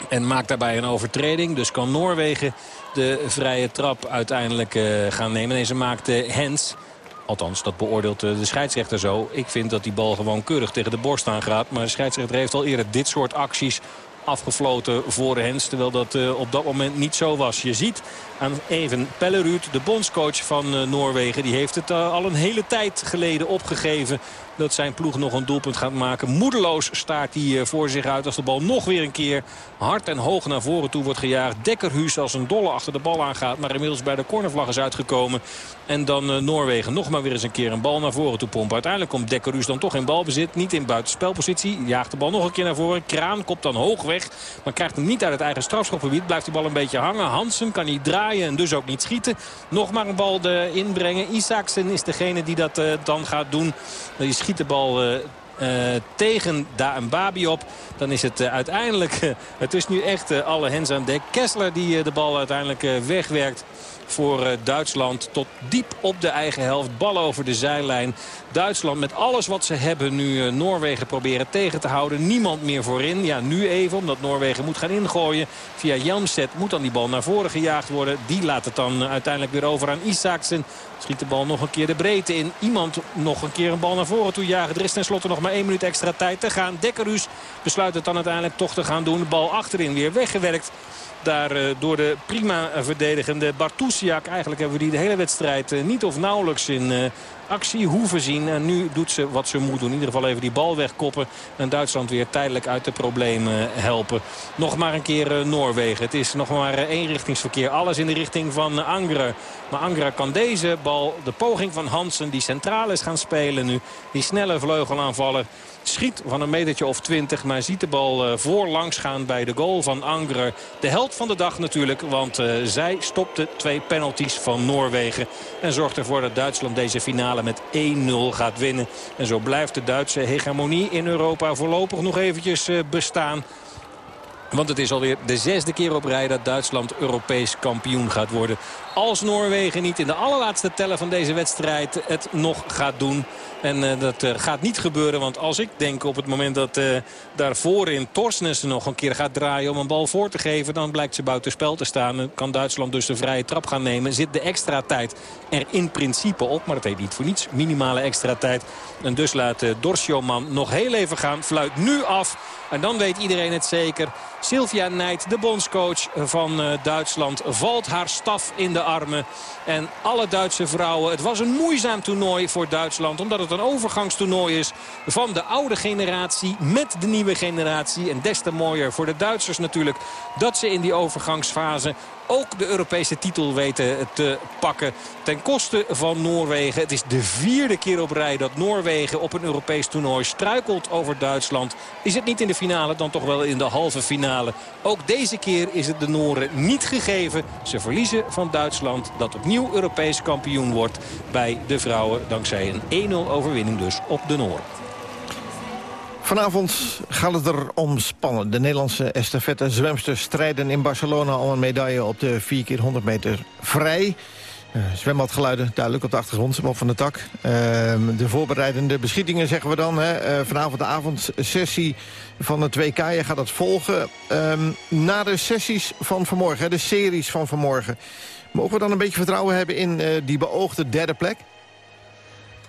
En maakt daarbij een overtreding. Dus kan Noorwegen de vrije trap uiteindelijk eh, gaan nemen. En ze maakt eh, Hens. Althans, dat beoordeelt de scheidsrechter zo. Ik vind dat die bal gewoon keurig tegen de borst aangaat. Maar de scheidsrechter heeft al eerder dit soort acties afgefloten voor Hens. Terwijl dat eh, op dat moment niet zo was. Je ziet aan even Pellerud, de bondscoach van eh, Noorwegen. Die heeft het al een hele tijd geleden opgegeven dat zijn ploeg nog een doelpunt gaat maken. Moedeloos staart hij eh, voor zich uit als de bal nog weer een keer hard en hoog naar voren toe wordt gejaagd. Dekkerhuus als een dolle achter de bal aangaat. Maar inmiddels bij de cornervlag is uitgekomen. En dan eh, Noorwegen nog maar weer eens een keer een bal naar voren toe pompen. Uiteindelijk komt Dekkerhuus dan toch in balbezit. Niet in buitenspelpositie. Jaagt de bal nog een keer naar voren. Kraan komt dan hoog weg. Maar krijgt hem niet uit het eigen strafschopgebied. Blijft de bal een beetje hangen. Hansen kan niet draaien en dus ook niet schieten. Nog maar een bal de inbrengen. Isaacsen is degene die dat eh, dan gaat doen. Die schiet de bal... eh, eh, tegen Babi op. Dan is het eh, uiteindelijk, het is nu echt alle hens aan dek. Kessler die de bal uiteindelijk wegwerkt voor Duitsland. Tot diep op de eigen helft. Bal over de zijlijn. Duitsland met alles wat ze hebben nu Noorwegen proberen tegen te houden. Niemand meer voorin. Ja, nu even omdat Noorwegen moet gaan ingooien. Via Jelmstedt moet dan die bal naar voren gejaagd worden. Die laat het dan uiteindelijk weer over aan Isaacsen. Schiet de bal nog een keer de breedte in. Iemand nog een keer een bal naar voren toe jagen. Er is tenslotte nog maar één minuut extra tijd te gaan. Dekkerus besluit het dan uiteindelijk toch te gaan doen. De bal achterin weer weggewerkt. Daar eh, door de prima verdedigende Bartusiak. Eigenlijk hebben we die de hele wedstrijd eh, niet of nauwelijks in eh, actie hoeven zien. En nu doet ze wat ze moet doen. In ieder geval even die bal wegkoppen. En Duitsland weer tijdelijk uit de problemen helpen. Nog maar een keer Noorwegen. Het is nog maar eenrichtingsverkeer. Alles in de richting van Angre. Maar Angre kan deze bal, de poging van Hansen die centraal is gaan spelen nu. Die snelle vleugelaanvaller. Schiet van een metertje of twintig, maar ziet de bal eh, voorlangs gaan bij de goal van Angrer. De held van de dag natuurlijk, want eh, zij stopte twee penalties van Noorwegen. En zorgt ervoor dat Duitsland deze finale met 1-0 gaat winnen. En zo blijft de Duitse hegemonie in Europa voorlopig nog eventjes eh, bestaan. Want het is alweer de zesde keer op rij dat Duitsland Europees kampioen gaat worden. Als Noorwegen niet in de allerlaatste tellen van deze wedstrijd het nog gaat doen. En eh, dat eh, gaat niet gebeuren. Want als ik denk op het moment dat uh, daar voorin Torsnes nog een keer gaat draaien om een bal voor te geven. Dan blijkt ze buiten spel te staan. Kan Duitsland dus de vrije trap gaan nemen. Zit de extra tijd er in principe op. Maar dat heet niet voor niets. Minimale extra tijd. En dus laat Dorsjoman nog heel even gaan. Fluit nu af. En dan weet iedereen het zeker. Sylvia Nijt, de bondscoach van Duitsland, valt haar staf in de armen. En alle Duitse vrouwen, het was een moeizaam toernooi voor Duitsland. Omdat het een overgangstoernooi is van de oude generatie met de nieuwe generatie. En des te mooier voor de Duitsers natuurlijk dat ze in die overgangsfase ook de Europese titel weten te pakken. Ten koste van Noorwegen. Het is de vierde keer op rij dat Noorwegen op een Europees toernooi struikelt over Duitsland. Is het niet in de finale, dan toch wel in de halve finale. Ook deze keer is het de Nooren niet gegeven. Ze verliezen van Duitsland dat opnieuw Europees kampioen wordt bij de vrouwen. Dankzij een 1-0 overwinning dus op de Nooren. Vanavond gaat het er om spannen. De Nederlandse estafette zwemsters strijden in Barcelona... om een medaille op de 4 keer 100 meter vrij. Uh, zwembadgeluiden duidelijk op de achtergrond, op van de tak. Uh, de voorbereidende beschietingen zeggen we dan. Hè. Uh, vanavond de avondsessie van WK. Je gaat dat volgen. na de sessies van vanmorgen, de series van vanmorgen... mogen we dan een beetje vertrouwen hebben in die beoogde derde plek?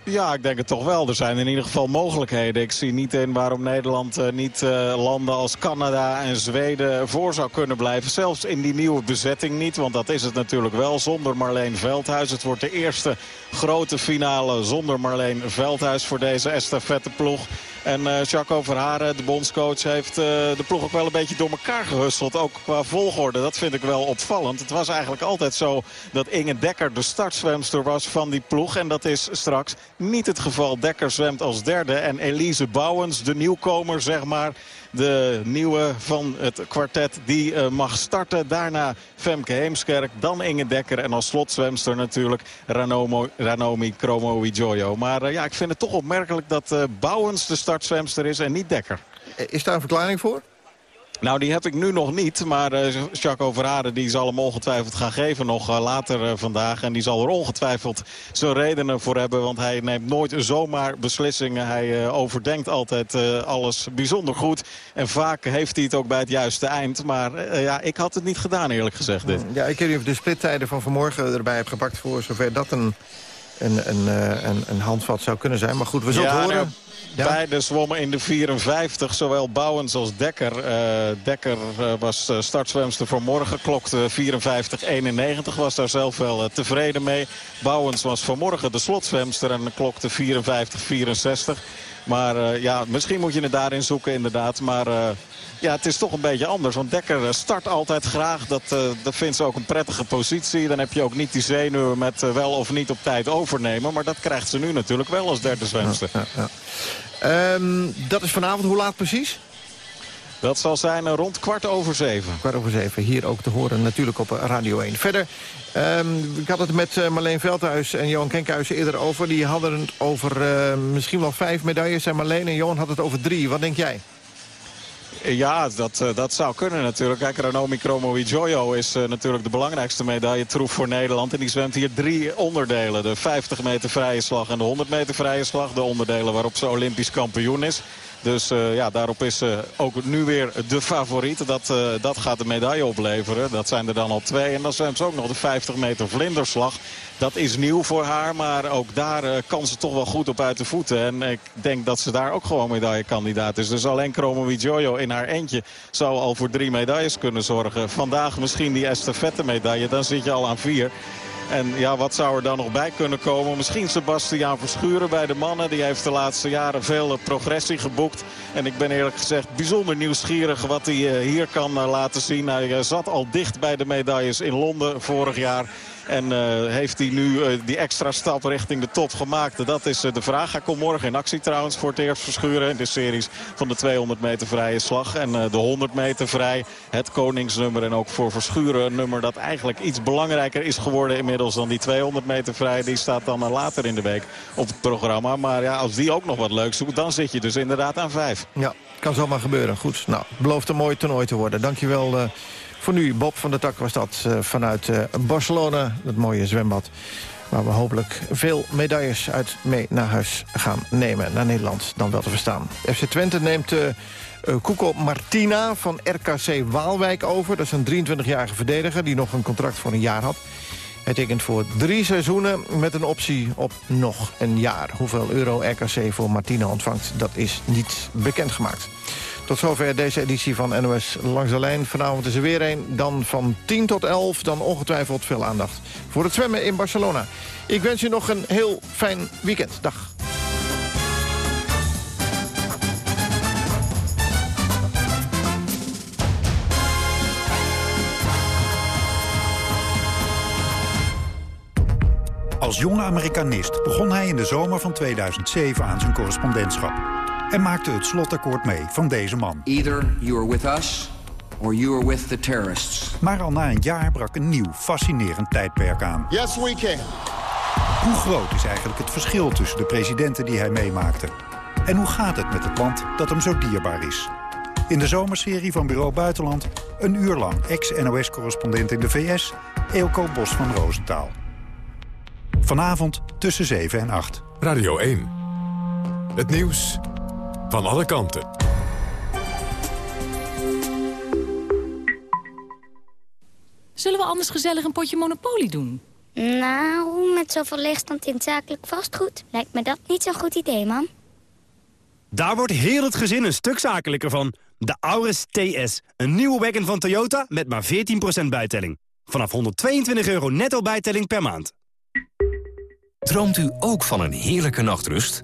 Ja, ik denk het toch wel. Er zijn in ieder geval mogelijkheden. Ik zie niet in waarom Nederland uh, niet uh, landen als Canada en Zweden voor zou kunnen blijven. Zelfs in die nieuwe bezetting niet, want dat is het natuurlijk wel zonder Marleen Veldhuis. Het wordt de eerste grote finale zonder Marleen Veldhuis voor deze estafetteploeg. En uh, Jaco Verharen, de bondscoach, heeft uh, de ploeg ook wel een beetje door elkaar gehusteld. Ook qua volgorde. Dat vind ik wel opvallend. Het was eigenlijk altijd zo dat Inge Dekker de startzwemster was van die ploeg. En dat is straks niet het geval. Dekker zwemt als derde. En Elise Bouwens, de nieuwkomer zeg maar. De nieuwe van het kwartet die uh, mag starten. Daarna Femke Heemskerk, dan Inge Dekker. En als slotzwemster natuurlijk Ranomo, Ranomi Kromo Jojo. Maar uh, ja, ik vind het toch opmerkelijk dat uh, Bouwens de startzwemster is en niet Dekker. Is daar een verklaring voor? Nou, die heb ik nu nog niet. Maar uh, Jacques Verharen die zal hem ongetwijfeld gaan geven nog uh, later uh, vandaag. En die zal er ongetwijfeld zijn redenen voor hebben. Want hij neemt nooit zomaar beslissingen. Hij overdenkt altijd alles bijzonder goed. En vaak heeft hij het ook bij het juiste eind. Maar ja, ik had het niet gedaan eerlijk gezegd. Dit. Ja, ik niet of de splittijden van vanmorgen erbij heb gepakt... voor zover dat een, een, een, een, een handvat zou kunnen zijn. Maar goed, we zullen ja, het horen. Nou, ja. Beide zwommen in de 54, zowel Bouwens als Dekker. Uh, Dekker uh, was startzwemster voor morgen, klokte 54-91. Was daar zelf wel tevreden mee. Bouwens was vanmorgen de slotzwemster en klokte 54-64. Maar ja, misschien moet je het daarin zoeken inderdaad. Maar ja, het is toch een beetje anders. Want Dekker start altijd graag. Dat, dat vindt ze ook een prettige positie. Dan heb je ook niet die zenuwen met wel of niet op tijd overnemen. Maar dat krijgt ze nu natuurlijk wel als derde zwemster. Ja. Um, dat is vanavond. Hoe laat precies? Dat zal zijn eh, rond kwart over zeven. Kwart over zeven, hier ook te horen natuurlijk op Radio 1. Verder, ehm, ik had het met eh, Marleen Veldhuis en Johan Kenkhuis eerder over. Die hadden het over eh, misschien wel vijf medailles. En Marleen en Johan had het over drie. Wat denk jij? Ja, dat, eh, dat zou kunnen natuurlijk. Kijk, Ranomi Kromowidjojo is eh, natuurlijk de belangrijkste medailletroef voor Nederland. En die zwemt hier drie onderdelen. De 50 meter vrije slag en de 100 meter vrije slag. De onderdelen waarop ze olympisch kampioen is. Dus eh, ja, daarop is ze ook nu weer de favoriet. Dat, eh, dat gaat de medaille opleveren. Dat zijn er dan al twee. En dan zwemt ze ook nog de 50 meter vlinderslag. Dat is nieuw voor haar, maar ook daar eh, kan ze toch wel goed op uit de voeten. En ik denk dat ze daar ook gewoon medaillekandidaat is. Dus alleen Kromowidjojo in haar eentje zou al voor drie medailles kunnen zorgen. Vandaag misschien die estafette medaille, dan zit je al aan vier. En ja, wat zou er dan nog bij kunnen komen? Misschien Sebastiaan Verschuren bij de mannen. Die heeft de laatste jaren veel eh, progressie geboekt. En ik ben eerlijk gezegd bijzonder nieuwsgierig wat hij eh, hier kan eh, laten zien. Hij zat al dicht bij de medailles in Londen vorig jaar. En eh, heeft hij nu eh, die extra stap richting de top gemaakt? Dat is eh, de vraag. Hij komt morgen in actie trouwens voor het eerst verschuren in de series van de 200 meter vrije slag. En de 100 meter vrij, het koningsnummer. En ook voor verschuren een nummer dat eigenlijk iets belangrijker is geworden inmiddels dan die 200 meter vrij. Die staat dan later in de week op het programma. Maar ja, als die ook nog wat leuks doet, dan zit je dus inderdaad aan vijf. Ja, kan zomaar gebeuren. Goed, nou, belooft een mooi toernooi te worden. Dankjewel voor nu. Bob van der Tak was dat eh, vanuit eh, Barcelona. Dat mooie zwembad. Waar we hopelijk veel medailles uit mee naar huis gaan nemen. Naar Nederland dan wel te verstaan. FC Twente neemt Cuco Martina van RKC Waalwijk over. Dat is een 23-jarige verdediger die nog een contract voor een jaar had. Hij tekent voor drie seizoenen met een optie op nog een jaar. Hoeveel euro RKC voor Martina ontvangt, dat is niet bekendgemaakt. Tot zover deze editie van NOS Langs de Lijn. Vanavond is er weer een. Dan van 10 tot 11, dan ongetwijfeld veel aandacht voor het zwemmen in Barcelona. Ik wens u nog een heel fijn weekend. Dag. Als jonge Amerikanist begon hij in de zomer van 2007 aan zijn correspondentschap. En maakte het slotakkoord mee van deze man. Either you are with us or you are with the terrorists. Maar al na een jaar brak een nieuw, fascinerend tijdperk aan. Yes, we can. Hoe groot is eigenlijk het verschil tussen de presidenten die hij meemaakte? En hoe gaat het met het land dat hem zo dierbaar is? In de zomerserie van Bureau Buitenland... een uur lang ex-NOS-correspondent in de VS... Eelco Bos van Roosentaal. Vanavond tussen 7 en 8. Radio 1. Het nieuws van alle kanten. Zullen we anders gezellig een potje Monopoly doen? Nou, met zoveel leegstand in het zakelijk vastgoed... lijkt me dat niet zo'n goed idee, man. Daar wordt heel het gezin een stuk zakelijker van. De Auris TS. Een nieuwe wagon van Toyota met maar 14% bijtelling. Vanaf 122 euro netto bijtelling per maand. Droomt u ook van een heerlijke nachtrust?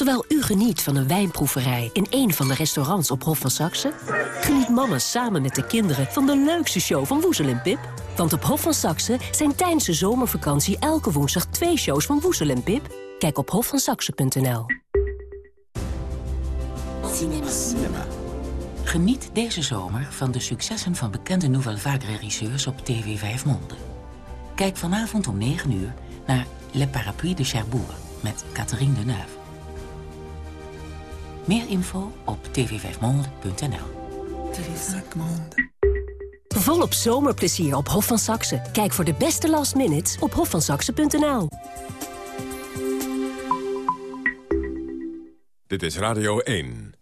Terwijl u geniet van een wijnproeverij in een van de restaurants op Hof van Saxe... geniet mama samen met de kinderen van de leukste show van Woezel en Pip. Want op Hof van Saxe zijn tijdens de zomervakantie elke woensdag twee shows van Woezel en Pip. Kijk op hofvansaxe.nl. Cinema. Geniet deze zomer van de successen van bekende Nouvelle Vague regisseurs op TV 5 Monde. Kijk vanavond om 9 uur naar Le Parapluie de Cherbourg met Catherine Deneuve. Meer info op tv5monde.nl. Volop zomerplezier op Hof van Saxe. Kijk voor de beste last minutes op hofvansaxe.nl. Dit is Radio 1.